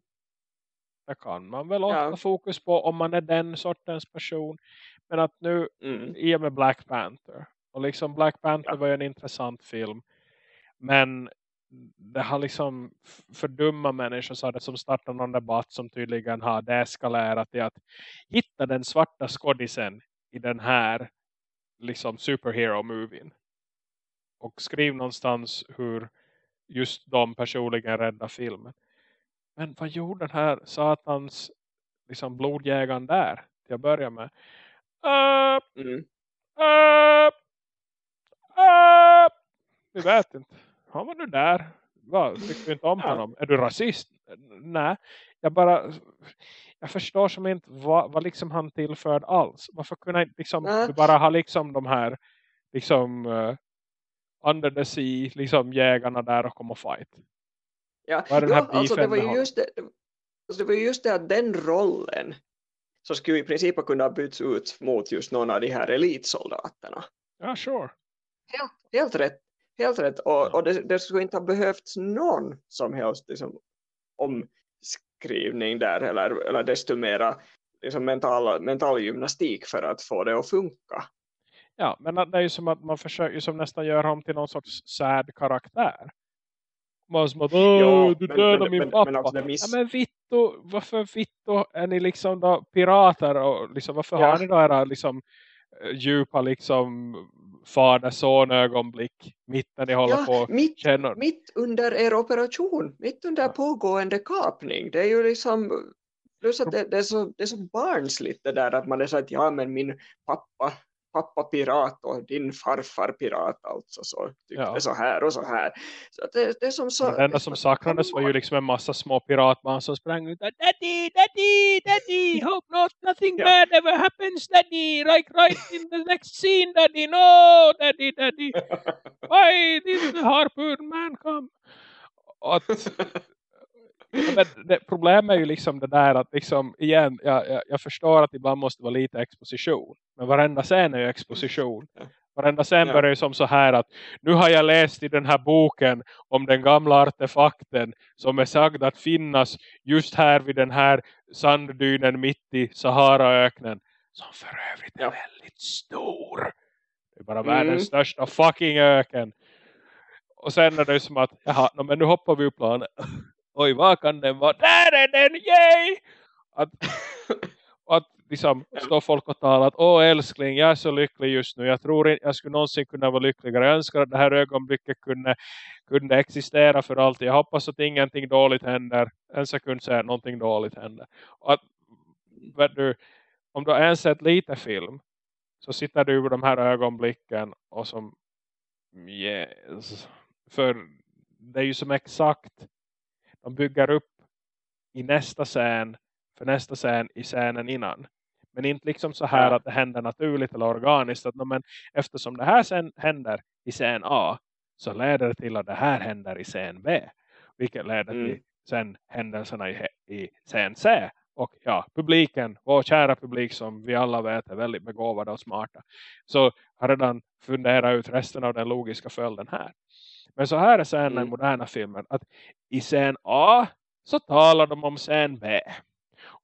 Speaker 1: Det kan man väl ofta ja. fokus på om man är den sortens person. Men att nu, mm. i och med Black Panther. Och liksom Black Panther ja. var ju en intressant film. Men det har liksom för dumma människor så det som startar någon debatt som tydligen har deeskalerat i att hitta den svarta skådisen i den här liksom superhero-movien. Och skriv någonstans hur just de personligen räddar filmen. Men vad gjorde den här satans liksom blodjägaren där till att börja med? Uh, mm. uh, uh, vi vet inte. Han var nu där. Vad, tycker du inte om honom? Är du rasist? Nej. Jag bara jag förstår som inte vad, vad liksom han tillförde alls. Varför kunde liksom, du bara ha liksom de här liksom uh, under the sea liksom jägarna där och komma och fight.
Speaker 2: Ja, ja alltså det var ju just det, alltså det var just det att den rollen så skulle i princip kunna byts ut mot just någon av de här elitsoldaterna.
Speaker 1: Ja, sure.
Speaker 2: Helt, helt rätt. Helt rätt. Och, och det, det, skulle inte ha behövts någon som helst liksom, omskrivning där eller, eller desto mera liksom mental, mental gymnastik för att få det att funka.
Speaker 1: Ja, men det är ju som att man försöker som nästan göra om till någon sorts sad karaktär. Man som att, ja, du dödade min men, pappa. Men, alltså miss... ja, men Vitto, varför Vitto är ni liksom då pirater? Och liksom, varför ja. har ni då era liksom djupa liksom fader-son ögonblick mitt när ni håller ja, på
Speaker 2: mitt, känner... mitt under er operation mitt under pågående kapning. Det är ju liksom plus att det, det, är så, det är så barnsligt det där att man är så att ja men min pappa pappa pirat och din farfar pirat alltså så tyckte ja. så här och så här. Så det, det är som så,
Speaker 1: det enda som saknades var ju liksom en massa små piratbarn som sprang ut Daddy, daddy, daddy, hope not, nothing ja. bad ever happens daddy, right, right in the next scene daddy, no daddy, daddy why did the harpoon man come? Att, men det, problemet är ju liksom det där att liksom, igen, jag, jag, jag, förstår att ibland måste vara lite exposition. Men varenda scen är ju exposition. Varenda scen ja. börjar ju som så här att nu har jag läst i den här boken om den gamla artefakten som är sagd att finnas just här vid den här sanddynen mitt i Saharaöknen. Som för övrigt är ja. väldigt stor. Det är bara mm. världens största fucking öken. Och sen är det som att, jaha, men nu hoppar vi upp planen oj vad kan den vara? Där är den, yay! Att, att liksom står folk och talar att åh älskling, jag är så lycklig just nu. Jag tror inte jag skulle någonsin kunna vara lyckligare. Jag önskar att det här ögonblicket kunde, kunde existera för alltid. Jag hoppas att ingenting dåligt händer. En sekund säger någonting dåligt händer. Och att, du, om du har ens sett lite film så sitter du över de här ögonblicken och som yes. För det är ju som exakt de bygger upp i nästa scen för nästa scen i scenen innan. Men inte liksom så här att det händer naturligt eller organiskt. Att, men eftersom det här sen händer i scen A så leder det till att det här händer i scen B. Vilket leder mm. till sen händelserna i, i scen C. Och ja, publiken, vår kära publik som vi alla vet är väldigt begåvade och smarta. Så har redan funderat ut resten av den logiska följden här. Men så här är scenen mm. i moderna filmer. Att i scen A så talar de om scen B.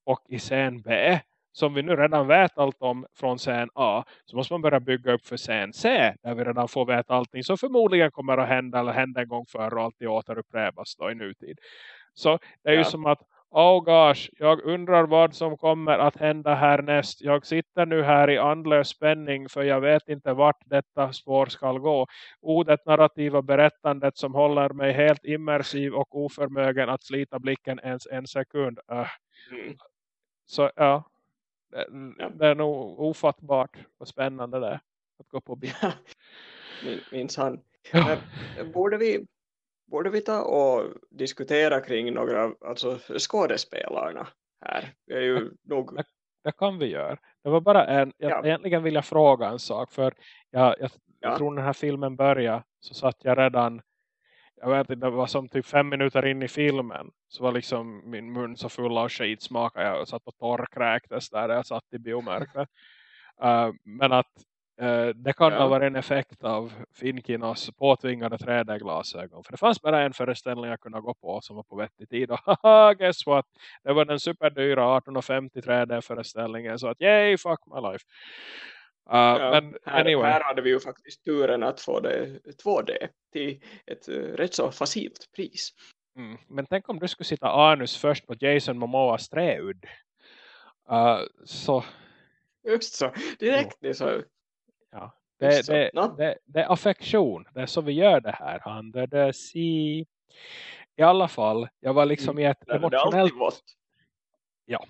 Speaker 1: Och i scen B som vi nu redan vet allt om från scen A så måste man börja bygga upp för scen C där vi redan får veta allting som förmodligen kommer att hända eller hända en gång förr och alltid återupprepas då i nutid. Så det är ja. ju som att oh gosh, jag undrar vad som kommer att hända härnäst. Jag sitter nu här i andlös spänning för jag vet inte vart detta spår ska gå. O, det narrativa berättandet som håller mig helt immersiv och oförmögen att slita blicken ens en sekund. Uh. Mm. Så ja, det, ja. det är nog ofattbart och spännande det att gå på bio.
Speaker 2: Minns han. Ja. Borde vi borde vi ta och diskutera kring några alltså skådespelarna här? Det är ju det, nog...
Speaker 1: Det, det, kan vi göra. Det var bara en, jag, ja. egentligen vill jag fråga en sak för jag, jag, jag tror när den här filmen började så satt jag redan jag vet inte, det var som typ fem minuter in i filmen så var liksom min mun så full av skitsmak jag satt och torrkräktes där jag satt i biomärket. Uh, men att Eh, det kan ja. ha varit en effekt av Finkinos påtvingade 3D-glasögon. För det fanns bara en föreställning jag kunde gå på som var på vettig tid. Och haha, guess what? Det var den superdyra 1850 3D-föreställningen. Så att yay, fuck my life. Uh, ja, men
Speaker 2: här,
Speaker 1: anyway.
Speaker 2: här hade vi ju faktiskt turen att få det 2D till ett uh, rätt så facilt pris.
Speaker 1: Mm. Men tänk om du skulle sitta anus först på Jason Momoas träudd. Uh, så...
Speaker 2: Just så, direkt det så
Speaker 1: Ja. Det, det, det, det, är affektion. Det är så vi gör det här. Under the sea. I alla fall. Jag var liksom mm. i ett emotionellt... Ja.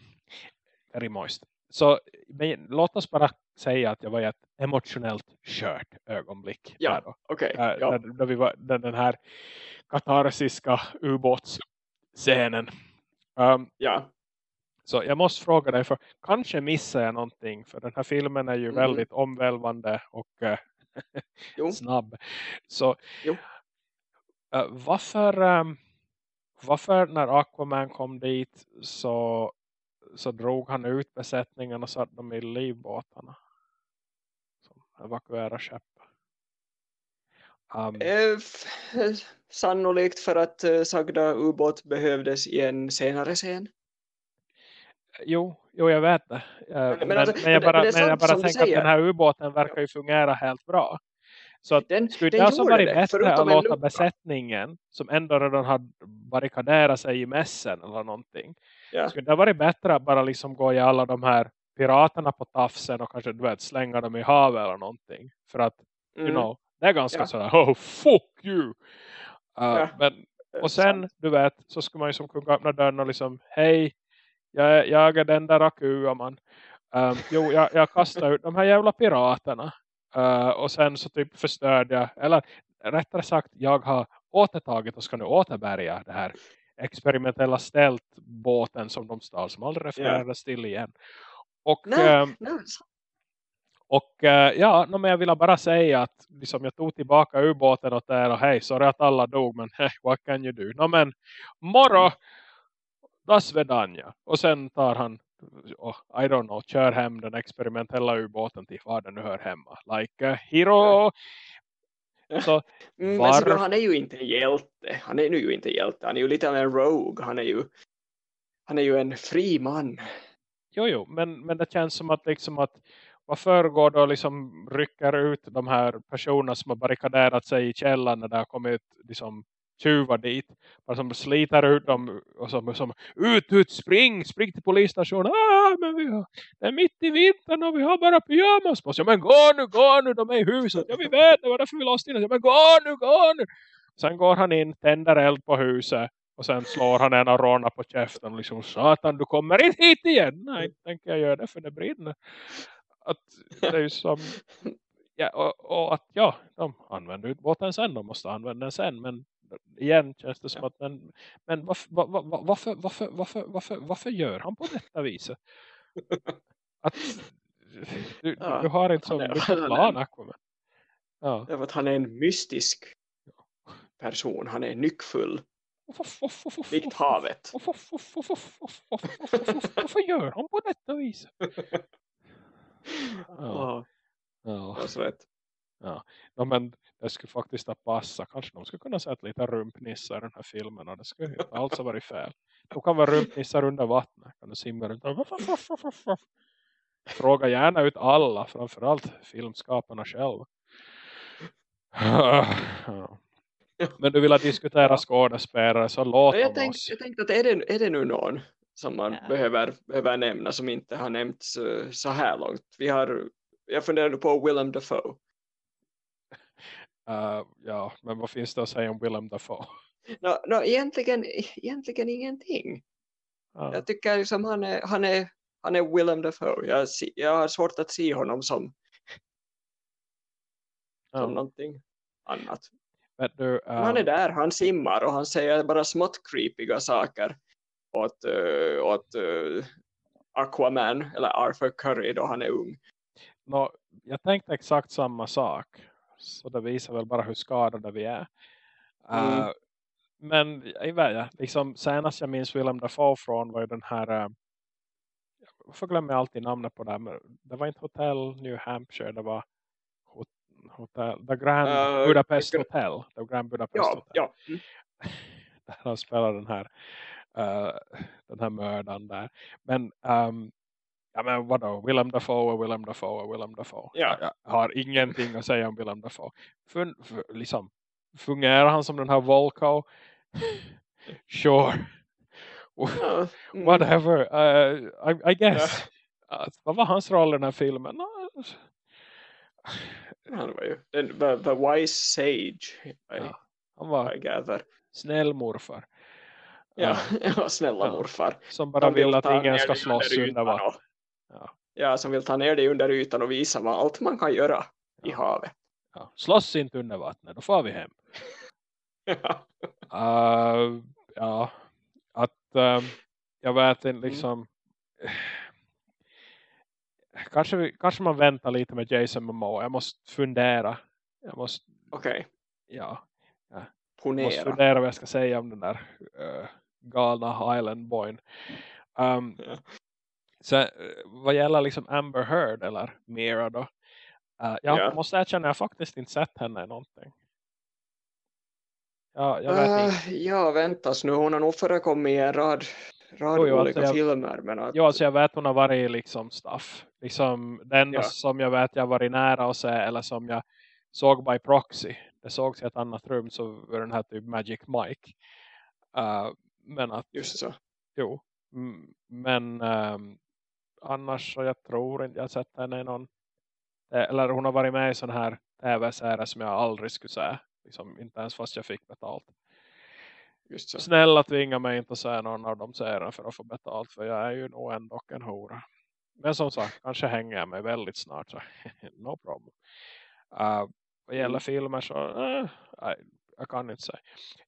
Speaker 1: Very moist. Så men, låt oss bara säga att jag var i ett emotionellt kört ögonblick.
Speaker 2: Ja, okej. Okay. Äh,
Speaker 1: ja. Där, vi var, där den här katarsiska ubåtsscenen. Um,
Speaker 2: ja.
Speaker 1: Så jag måste fråga dig för kanske missar jag någonting. För den här filmen är ju mm. väldigt omvälvande och äh, snabb. Så äh, varför, äh, varför när Aquaman kom dit så, så drog han ut besättningen och satt dem i livbåtarna? Som evakuera skepp.
Speaker 2: Um, sannolikt för att sagda ubåt behövdes i en senare scen.
Speaker 1: Jo, jo, jag vet det. Men, men, men, alltså, men jag bara, men jag bara tänker att den här ubåten verkar ju fungera helt bra. Så att, den, skulle det alltså varit bättre att låta besättningen som ändå redan har barrikaderat sig i mässen eller någonting. Ja. Skulle det varit bättre att bara liksom gå i alla de här piraterna på tafsen och kanske du vet, slänga dem i havet eller någonting. För att, mm. you know, det är ganska ja. sådär, oh fuck you! Uh, ja. men, och sen, du vet, så skulle man ju som kunna öppna dörren och liksom, hej, jag, jag är den där akua man. Um, jo, jag, jag kastade ut de här jävla piraterna. Uh, och sen så typ förstörde jag, eller rättare sagt, jag har återtagit och ska nu återbärga det här experimentella stältbåten som de stal som aldrig refererades yeah. till igen. Och,
Speaker 2: nej, um, nej.
Speaker 1: och uh, ja, no, men jag vill bara säga att liksom, jag tog tillbaka ubåten åt er och hej, sorry att alla dog, men hey, what can you do? No, men moro, mm das vedanja. Och sen tar han, oh, I don't know, kör hem den experimentella ubåten till var den nu hör hemma. Like hero.
Speaker 2: Så, mm, var... Men han är ju inte en hjälte. Han är ju inte hjälte. Han är ju lite av en rogue. Han är ju, han är ju en fri man.
Speaker 1: Jo, jo. Men, men det känns som att, liksom att varför går då liksom rycker ut de här personerna som har barrikaderat sig i källan när det har kommit liksom tjuvar dit. Bara som sliter ut dem och som, som ut, ut, spring, spring till polisstationen. Ah, men vi har, det är mitt i vintern och vi har bara pyjamas på oss. Ja, men gå nu, gå nu, de är i huset. Ja, vi vet det, var därför vi låste in oss. Ja, men gå nu, gå nu. Sen går han in, tänder eld på huset. Och sen slår han en av råna på käften. Och liksom, satan, du kommer inte hit igen. Nej, tänker jag göra det för det brinner. Att det är som... Ja, och, och, att ja, de använder ut båten sen. De måste använda den sen. Men igen känns det som att men, men varför, var, var, varför, varför, varför, varför, varför gör han på detta viset? Att du, ja, du har inte så mycket plan Aquaman.
Speaker 2: Ja. Därför att han är en mystisk person. Han är nyckfull. Likt havet.
Speaker 1: Varför gör han på detta viset?
Speaker 2: Ja. Ja. Ja.
Speaker 1: Ja. ja, men det skulle faktiskt ha passat. Kanske de skulle kunna sätta lite rumpnissar i den här filmen. Och det skulle inte alls ha varit fel. De kan vara rumpnissar under vattnet. Kan du simma runt. Fråga gärna ut alla. Framförallt filmskaparna själva. Men du vill diskutera skådespelare så låt
Speaker 2: jag, tänk, jag tänkte att är det, är det nu någon som man ja. behöver, behöver nämna som inte har nämnts uh, så här långt. Vi har, jag funderade på Willem Dafoe.
Speaker 1: Uh, ja, men vad finns det att säga om Willem Dafoe?
Speaker 2: No, no, egentligen, egentligen ingenting. Ja. Jag tycker liksom han är, han är, han är Willem Dafoe. Jag, jag har svårt att se honom som, ja. som någonting annat.
Speaker 1: Du, um...
Speaker 2: Han är um, där, han simmar och han säger bara smått creepiga saker åt, uh, åt uh, Aquaman eller Arthur Curry då han är ung.
Speaker 1: No, jag tänkte exakt samma sak. Så det visar väl bara hur skadade vi är. Mm. Uh, men jag vet, liksom, senast jag minns Willem Dafoe från var ju den här uh, varför glömmer jag alltid namnet på det här? Det var inte Hotel New Hampshire, det var Hotel, The Grand uh, Budapest Hotel. The Grand Budapest
Speaker 2: ja,
Speaker 1: Hotel.
Speaker 2: Ja. Mm.
Speaker 1: Där han spelar den här uh, den här mördaren där. Men um, ja men vadå, Willem Dafoe och Willem Dafoe och Willem Dafoe.
Speaker 2: Ja.
Speaker 1: Jag, har ingenting att säga om Willem Dafoe. Fun, liksom, fungerar han som den här Volko? sure. Mm. Whatever. Uh, I, I, guess. Uh, vad var hans roll i den här filmen?
Speaker 2: Han var ju den, the, the wise sage. I, ja,
Speaker 1: han var
Speaker 2: I gather.
Speaker 1: snäll morfar.
Speaker 2: Ja, ja snälla ja, morfar.
Speaker 1: Som bara vill, vill att ingen ska slåss under vatten.
Speaker 2: Ja. ja, som vill ta ner dig under ytan och visa vad allt man kan göra ja. i havet.
Speaker 1: Ja. Slåss inte under vattnet, då får vi hem. ja. Uh, ja, att uh, jag vet inte mm. liksom mm. kanske, kanske man väntar lite med Jason Momoa. Jag måste fundera. Jag måste
Speaker 2: Okej. Okay.
Speaker 1: Ja. ja.
Speaker 2: Jag
Speaker 1: måste fundera vad jag ska säga om den där uh, galna Island Boyn. Um, ja. Så vad gäller liksom Amber Heard eller Mira då. Uh, jag ja. måste erkänna jag faktiskt inte sett henne någonting. Ja, jag vet uh, inte.
Speaker 2: Ja, väntas nu. Hon har nog förekommit i en rad, rad jo, jo, olika alltså jag, filmer. Men att...
Speaker 1: Jo, alltså jag vet hon har varit liksom stuff. Liksom, det enda ja. som jag vet jag varit nära att se eller som jag såg by proxy. Det sågs i ett annat rum så var den här typ Magic Mike. Uh, men att...
Speaker 2: Just så.
Speaker 1: Jo. Men um, annars så jag tror inte jag sett henne i någon eh, eller hon har varit med i sån här tv-serie som jag aldrig skulle säga liksom, inte ens fast jag fick betalt. Snälla tvinga mig inte att säga någon av de serierna för att få betalt för jag är ju nog ändå en hora. Men som sagt, kanske hänger jag mig väldigt snart så no problem. Uh, vad gäller mm. filmer så uh, I, jag kan inte säga.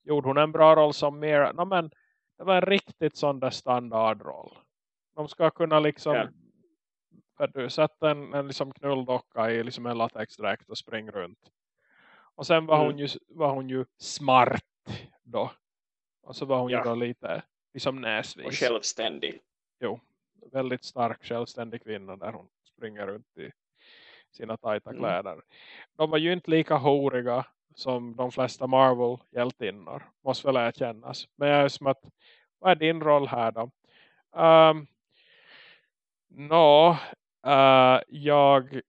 Speaker 1: Gjorde hon en bra roll som Mira? No, men det var en riktigt sån där standardroll de ska kunna liksom yeah. du sätta en, en liksom knulldocka i liksom en latexdräkt och springa runt. Och sen var, mm. hon ju, var hon ju smart då. Och så var hon ja. ju då lite liksom näsvis.
Speaker 2: Och självständig.
Speaker 1: Jo, väldigt stark självständig kvinna där hon springer runt i sina tajta mm. kläder. De var ju inte lika horiga som de flesta Marvel-hjältinnor. Måste väl erkännas. Men jag är som att, vad är din roll här då? Um, Nå, uh, jag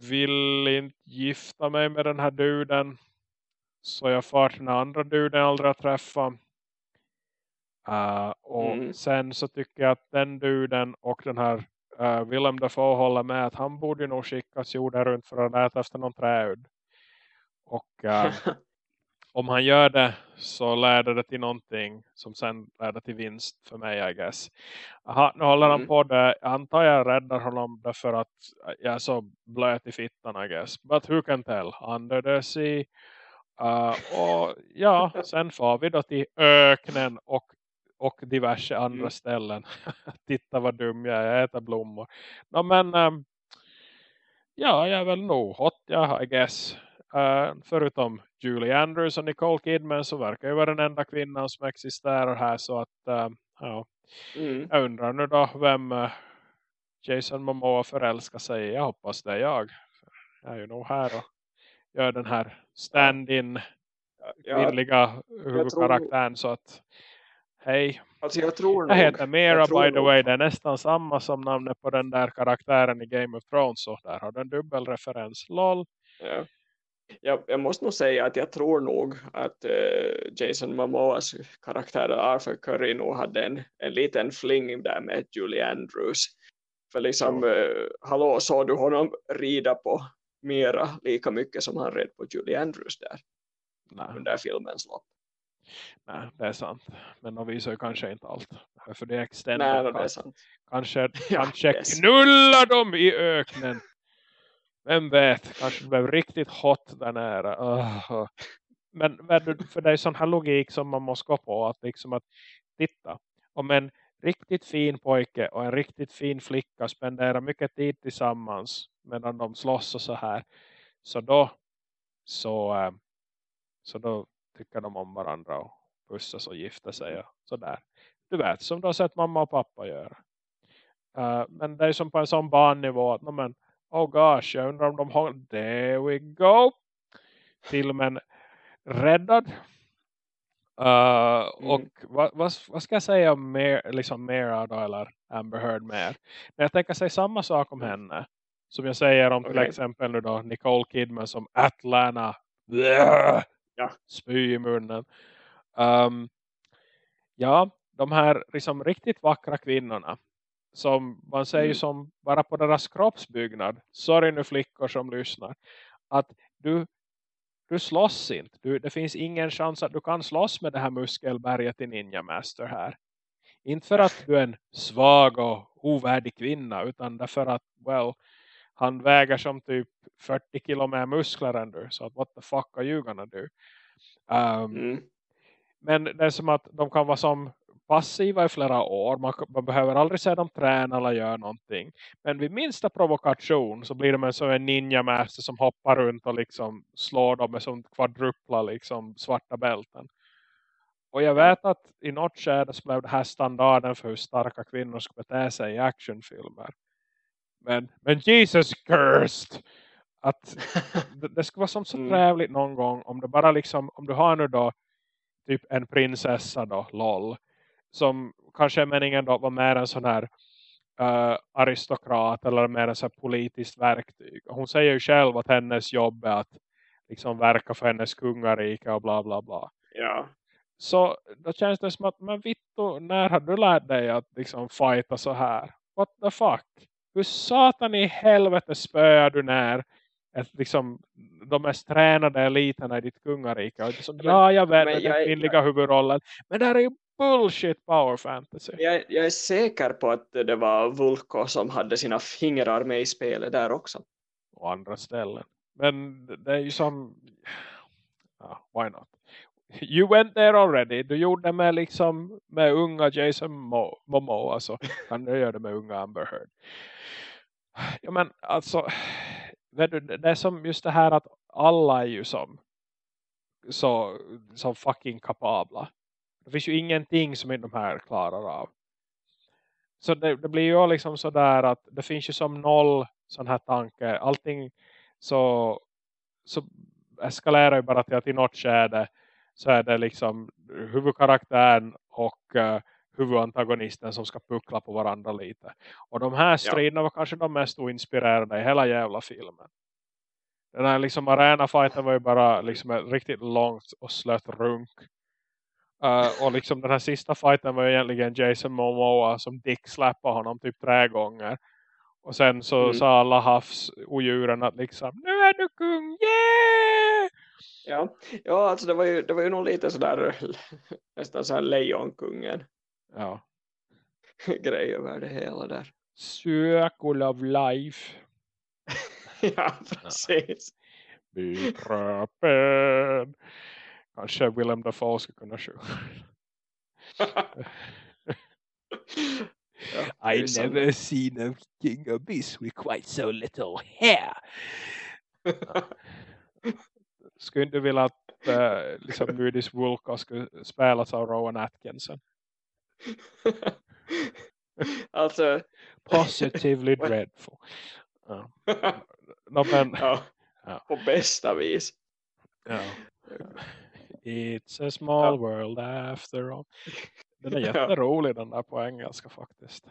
Speaker 1: vill inte gifta mig med den här duden. Så jag far till den andra duden aldrig att träffa. Uh, och mm. sen så tycker jag att den duden och den här uh, Willem Dafoe håller med att han borde nog skickas jorden runt för att leta efter någon träud. Och uh, om han gör det så leder det till någonting som sen leder till vinst för mig, I guess. Aha, nu håller mm. han på det. Jag antar jag räddar honom därför att jag är så blöt i fittan, I guess. But who can tell? Under the sea. Uh, och ja, sen får vi då till öknen och, och diverse andra mm. ställen. Titta vad dum jag är, jag äter blommor. No, men um, ja, jag är väl nog hot, ja, I guess. Uh, förutom Julie Andrews och Nicole Kidman så verkar ju vara den enda kvinnan som existerar här så att uh, ja, mm. jag undrar nu då vem uh, Jason Momoa förälskar sig jag hoppas det är jag jag är ju nog här och gör den här stand-in kvinnliga huvudkaraktären så att hej.
Speaker 2: Alltså jag, tror
Speaker 1: jag heter Mera jag by the way. Det är nästan samma som namnet på den där karaktären i Game of Thrones så där har den dubbel referens lol.
Speaker 2: Ja jag, jag måste nog säga att jag tror nog att uh, Jason Momoas karaktär Arthur Curry nog hade en, en liten fling där med Julie Andrews. För liksom, uh, hallå, såg du honom rida på Mera lika mycket som han red på Julie Andrews där? Nej. Under filmens lopp.
Speaker 1: Nej, det är sant. Men de visar ju kanske inte allt. För det är extended
Speaker 2: Nej, det är sant.
Speaker 1: Kanske, ja, kanske knullar dem i öknen. Vem vet, kanske det blev riktigt hot där nära. Uh. Men, för det är sån här logik som man måste gå på. Att liksom att, titta, om en riktigt fin pojke och en riktigt fin flicka spenderar mycket tid tillsammans medan de slåss och så här. Så då, så, eh, så då tycker de om varandra och pussas och gifter sig och sådär. Du vet, som du har sett mamma och pappa göra. Uh, men det är som på en sån barnnivå att men, oh gosh, jag undrar om de har there we go. Filmen räddad. Uh, mm. och vad, vad, vad, ska jag säga mer, liksom Mera då, eller Amber Heard mer? Men jag tänker säga samma sak om henne som jag säger om till exempel nu då Nicole Kidman som Atlanta. Bleh, ja. spy i munnen. Um, ja, de här liksom riktigt vackra kvinnorna som man säger mm. som bara på deras kroppsbyggnad. Sorry nu flickor som lyssnar. Att du, du slåss inte. Du, det finns ingen chans att du kan slåss med det här muskelberget i Ninja Master här. Inte för att du är en svag och ovärdig kvinna. Utan därför att, well, han väger som typ 40 kilo mer muskler än du. Så att what the fuck are you gonna do? Um, mm. Men det är som att de kan vara som passiva i flera år. Man, man, behöver aldrig se dem träna eller göra någonting. Men vid minsta provokation så blir de en, så en ninja-mäster som hoppar runt och liksom slår dem med som kvadrupla liksom svarta bälten. Och jag vet att i något skede så blev det här standarden för hur starka kvinnor ska bete sig i actionfilmer. Men, men Jesus cursed! Att det, det skulle vara som så mm. trevligt någon gång om det bara liksom, om du har nu då typ en prinsessa då, lol som kanske är meningen då var mer en sån här uh, aristokrat eller mer en sån politiskt verktyg. Hon säger ju själv att hennes jobb är att liksom verka för hennes kungarike och bla bla bla.
Speaker 2: Ja.
Speaker 1: Så då känns det som att, men Vitto, när har du lärt dig att liksom fighta så här? What the fuck? Hur satan i helvete spöar du när ett, liksom, de mest tränade eliterna i ditt kungarike? Och som, ja, jag vet men, den kvinnliga huvudrollen. Men det här är ju bullshit power fantasy.
Speaker 2: Jag, jag, är säker på att det var Vulko som hade sina fingrar med i spelet där också.
Speaker 1: Och andra ställen. Men det är ju som... Ja, why not? You went there already. Du gjorde det med, liksom, med unga Jason Mo Momoa. Så kan du göra det med unga Amber Heard. Ja men alltså... Det är som just det här att alla är ju som så, så fucking kapabla. Det finns ju ingenting som inte de här klarar av. Så det, det blir ju liksom sådär att det finns ju som noll sån här tanke. Allting så, så eskalerar ju bara till att i något skede så är det liksom huvudkaraktären och uh, huvudantagonisten som ska puckla på varandra lite. Och de här striderna ja. var kanske de mest oinspirerade i hela jävla filmen. Den här liksom arena-fighten var ju bara liksom ett riktigt långt och slött runk. Uh, och liksom den här sista fighten var egentligen Jason Momoa som Dick slappade honom typ tre gånger. Och sen så mm. sa alla havsodjuren att liksom, nu är du kung, yeah!
Speaker 2: Ja, ja alltså det var ju, det var ju nog lite sådär nästan så här lejonkungen.
Speaker 1: Ja.
Speaker 2: Grej över det hela där.
Speaker 1: Circle of life.
Speaker 2: ja, precis.
Speaker 1: Ja. Kanske Willem Dafoe ska kunna sjunga. I never seen a king abyss with quite so little hair. Skulle inte vilja att uh, liksom Moody's Vulko skulle spelas av Rowan Atkinson.
Speaker 2: alltså
Speaker 1: positively dreadful. Uh. No, men,
Speaker 2: ja, ja. På bästa vis.
Speaker 1: Ja. It's a small ja. world after all. Den är jätterolig den där på engelska faktiskt.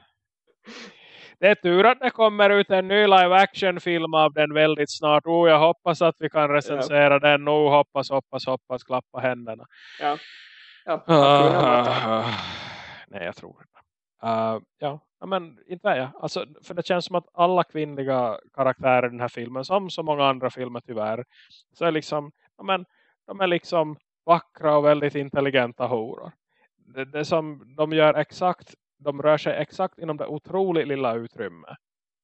Speaker 1: det är tur att det kommer ut en ny live action film av den väldigt snart. Oh, jag hoppas att vi kan recensera ja. den. Oh, hoppas, hoppas, hoppas. Klappa händerna.
Speaker 2: Ja. ja
Speaker 1: uh, nej, jag tror inte. Uh, ja, men inte jag. Alltså, för det känns som att alla kvinnliga karaktärer i den här filmen, som så många andra filmer tyvärr, så är liksom, men, de är liksom vackra och väldigt intelligenta horor. Det, det som de gör exakt, de rör sig exakt inom det otroligt lilla utrymme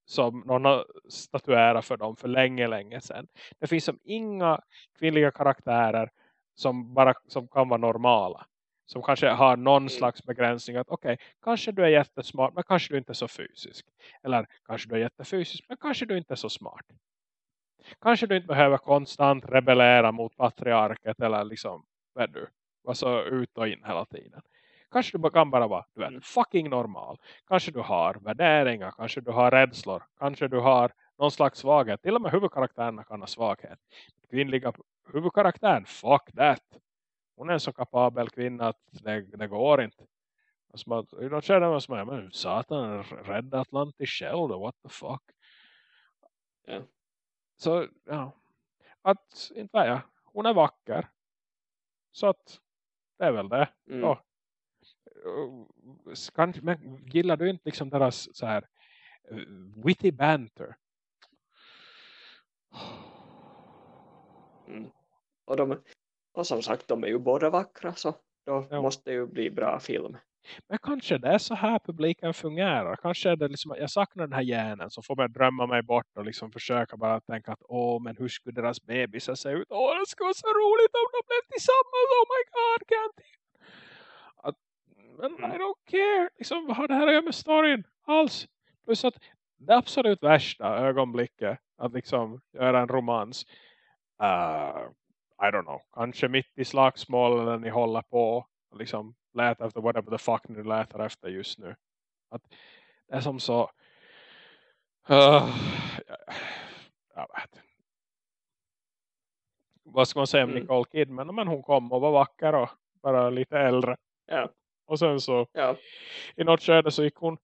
Speaker 1: som någon har statuerat för dem för länge, länge sedan. Det finns som inga kvinnliga karaktärer som bara som kan vara normala som kanske har någon mm. slags begränsning att okej, okay, kanske du är jättesmart men kanske du inte är så fysisk. Eller kanske du är jättefysisk men kanske du inte är så smart. Kanske du inte behöver konstant rebellera mot patriarket eller liksom, vet du, vara så ut och in hela tiden. Kanske du kan bara vara du vet, mm. fucking normal. Kanske du har värderingar, kanske du har rädslor, kanske du har någon slags svaghet. Till och med huvudkaraktärerna kan ha svaghet. Kvinnliga huvudkaraktären, fuck that hon är en så kapabel kvinna att det, det går inte. Alltså, att, I något skede var man men satan, rädda Atlantis själv what the fuck.
Speaker 2: Yeah.
Speaker 1: Så, ja. Att, inte jag, hon är vacker. Så att, det är väl det. Mm. Ja. Kan, men gillar du inte liksom deras så här uh, witty banter?
Speaker 2: Mm. Och de, och som sagt, de är ju båda vackra så då ja. måste det ju bli bra film.
Speaker 1: Men kanske det är så här publiken fungerar. Kanske är det liksom, jag saknar den här hjärnan som får mig drömma mig bort och liksom försöka bara tänka att åh, men hur skulle deras bebisar se ut? Åh, det skulle vara så roligt om de blev tillsammans. Oh my god, can't att, Men mm. I don't care. Liksom, vad har det här att göra med storyn? Alls. Plus att det absolut värsta ögonblicket att liksom göra en romans uh, i don't know, kanske mitt i slagsmål eller ni håller på liksom letar efter whatever the fuck ni letar efter just nu. Att det är som så uh, jag vet vad ska man säga om mm. Nicole Kidman men hon kom och var vacker och bara lite äldre.
Speaker 2: Ja.
Speaker 1: Och sen så
Speaker 2: ja.
Speaker 1: i något skede så gick hon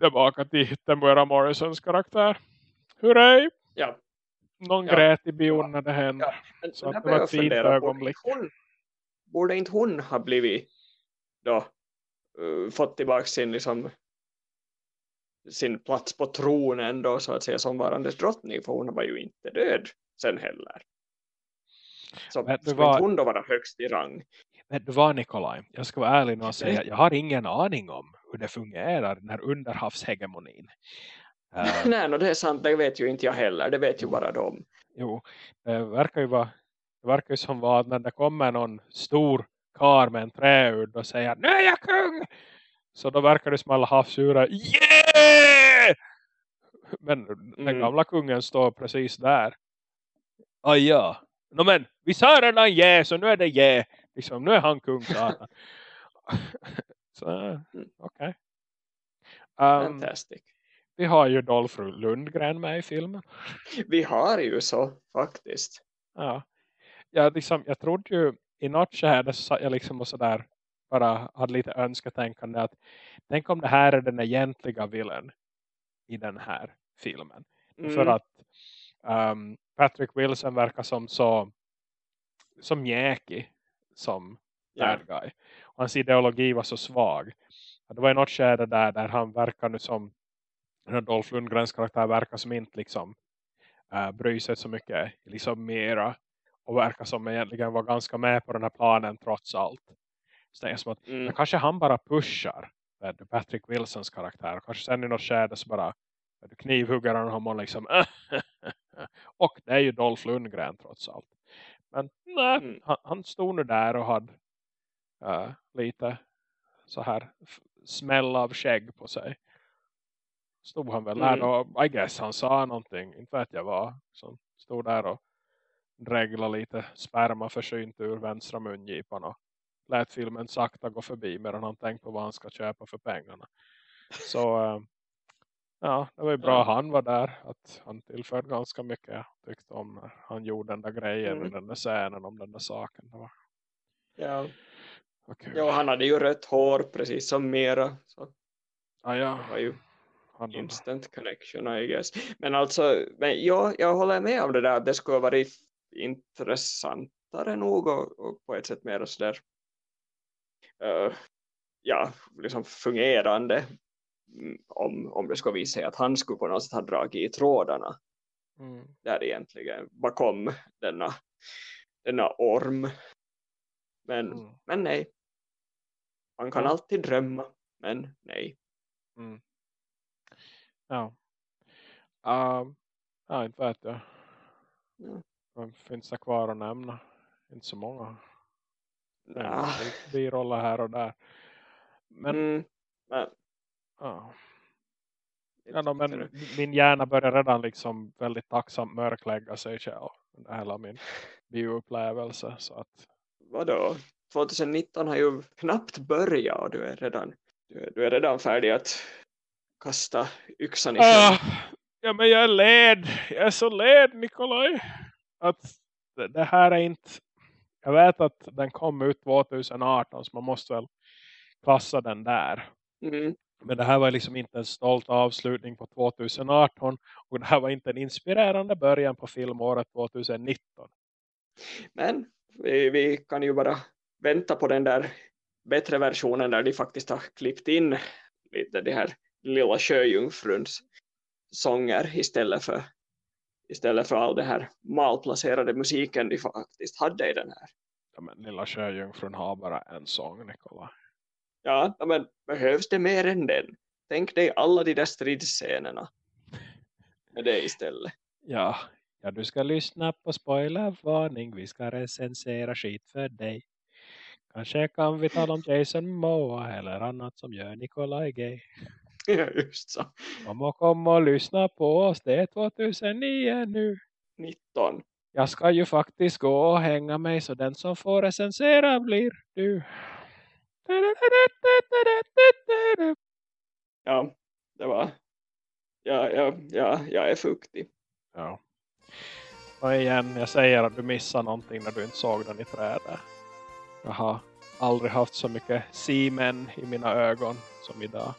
Speaker 1: tillbaka till Temuera Morrisons karaktär. Hurray!
Speaker 2: Ja
Speaker 1: någon ja. grät i bion när det hände. Så det var ett fint ögonblick.
Speaker 2: Hon, borde inte hon ha blivit då uh, fått tillbaka sin liksom sin plats på tronen då så att säga som varandes drottning för hon var ju inte död sen heller. Så skulle var... hon då vara högst i rang?
Speaker 1: Vet du vad Nikolaj? Jag ska vara ärlig och säga jag har ingen aning om hur det fungerar den här underhavshegemonin.
Speaker 2: Uh, Nej, no, det är sant. Det vet ju inte jag heller. Det vet ju bara de.
Speaker 1: Jo, det verkar ju vara det verkar ju som att när det kommer någon stor kar med en träudd och säger nu är jag kung! Så då verkar det som alla havsdjur yeah! Men den mm. gamla kungen står precis där. Ah ja. No, men vi sa redan yeah så nu är det yeah. Liksom, nu är han kung. så mm. okej. Okay.
Speaker 2: Um, Fantastic
Speaker 1: vi har ju Dolph Lundgren med i filmen.
Speaker 2: Vi har ju så faktiskt.
Speaker 1: Ja. Jag, liksom, jag trodde ju i något skede så jag liksom och sådär bara hade lite önsketänkande att tänk om det här är den egentliga villen i den här filmen. Mm. För att um, Patrick Wilson verkar som så som mjäkig som yeah. bad guy. Och hans ideologi var så svag. Det var i något skede där, där han verkar nu som Dolph Lundgrens karaktär verkar som inte liksom äh, bryr sig så mycket liksom mera och verkar som egentligen var ganska med på den här planen trots allt. Så det är som att mm. kanske han bara pushar Patrick Wilsons karaktär. Kanske sen i något skede så bara knivhuggar han honom liksom och det är ju Dolph Lundgren trots allt. Men nej, mm. han, han, stod nu där och hade uh, lite så här smäll av skägg på sig stod han väl mm. där och I guess han sa någonting, inte vet jag vad som stod där och dreglade lite sperma försynt ur vänstra mungipan och lät filmen sakta gå förbi medan han tänkte på vad han ska köpa för pengarna. Så äh, ja, det var ju bra han var där. Att han tillförde ganska mycket. Jag tyckte om när han gjorde den där grejen mm. den där scenen om den där saken. Var...
Speaker 2: Ja. Okay. ja, han hade ju rött hår precis som Mera. Så.
Speaker 1: Ah, ja.
Speaker 2: Det var ju instant connection I guess. Men alltså, men ja, jag håller med om det där. Det skulle vara intressantare nog och, och på ett sätt mer sådär uh, ja, liksom fungerande mm, om, om det skulle visa sig att han skulle på något sätt ha dragit i trådarna mm. där egentligen bakom denna, denna orm men, mm. men nej man kan mm. alltid drömma men nej
Speaker 1: mm. ja uh, ja inte vet jag ja. Vad finns det kvar att nämna inte så många ja. biroller här och där men, mm. men ja Ja, no, men min hjärna börjar redan liksom väldigt tacksamt mörklägga sig själv under hela min bioupplevelse. Så att...
Speaker 2: Vadå? 2019 har ju knappt börjat och du är redan, du är, du är redan färdig att kasta yxan i ah,
Speaker 1: Ja men jag är led. Jag är så led Nikolaj. Att det, här är inte jag vet att den kom ut 2018 så man måste väl klassa den där. Mm. Men det här var liksom inte en stolt avslutning på 2018 och det här var inte en inspirerande början på filmåret 2019.
Speaker 2: Men vi, vi kan ju bara vänta på den där bättre versionen där de faktiskt har klippt in lite det här lilla sjöjungfruns sånger istället för istället för all den här malplacerade musiken de faktiskt hade i den här.
Speaker 1: Ja, men lilla sjöjungfrun har bara en sång, Nikola.
Speaker 2: Ja, men behövs det mer än den? Tänk dig alla de där stridscenerna med det istället.
Speaker 1: Ja, ja du ska lyssna på spoilervarning. Vi ska recensera skit för dig. Kanske kan vi tala om Jason Moa eller annat som gör Nikolaj gay.
Speaker 2: Ja, just så.
Speaker 1: Kom och kom och lyssna på oss. Det är 2009 nu.
Speaker 2: 19.
Speaker 1: Jag ska ju faktiskt gå och hänga mig så den som får recensera blir du.
Speaker 2: Ja, det var... Ja, ja, ja, jag är fuktig.
Speaker 1: Ja. Och igen, jag säger att du missar någonting när du inte såg den i trädet. Jag har aldrig haft så mycket simen i mina ögon som idag.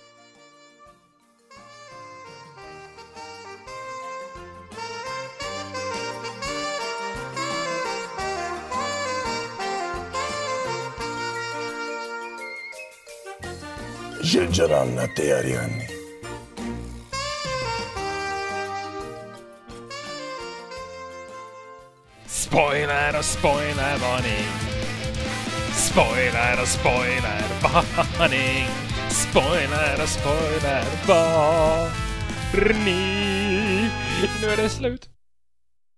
Speaker 1: شجرة تيارياني Spoiler och spoilervarning Spoiler och spoilervarning Spoiler och spoilervarning Nu är det slut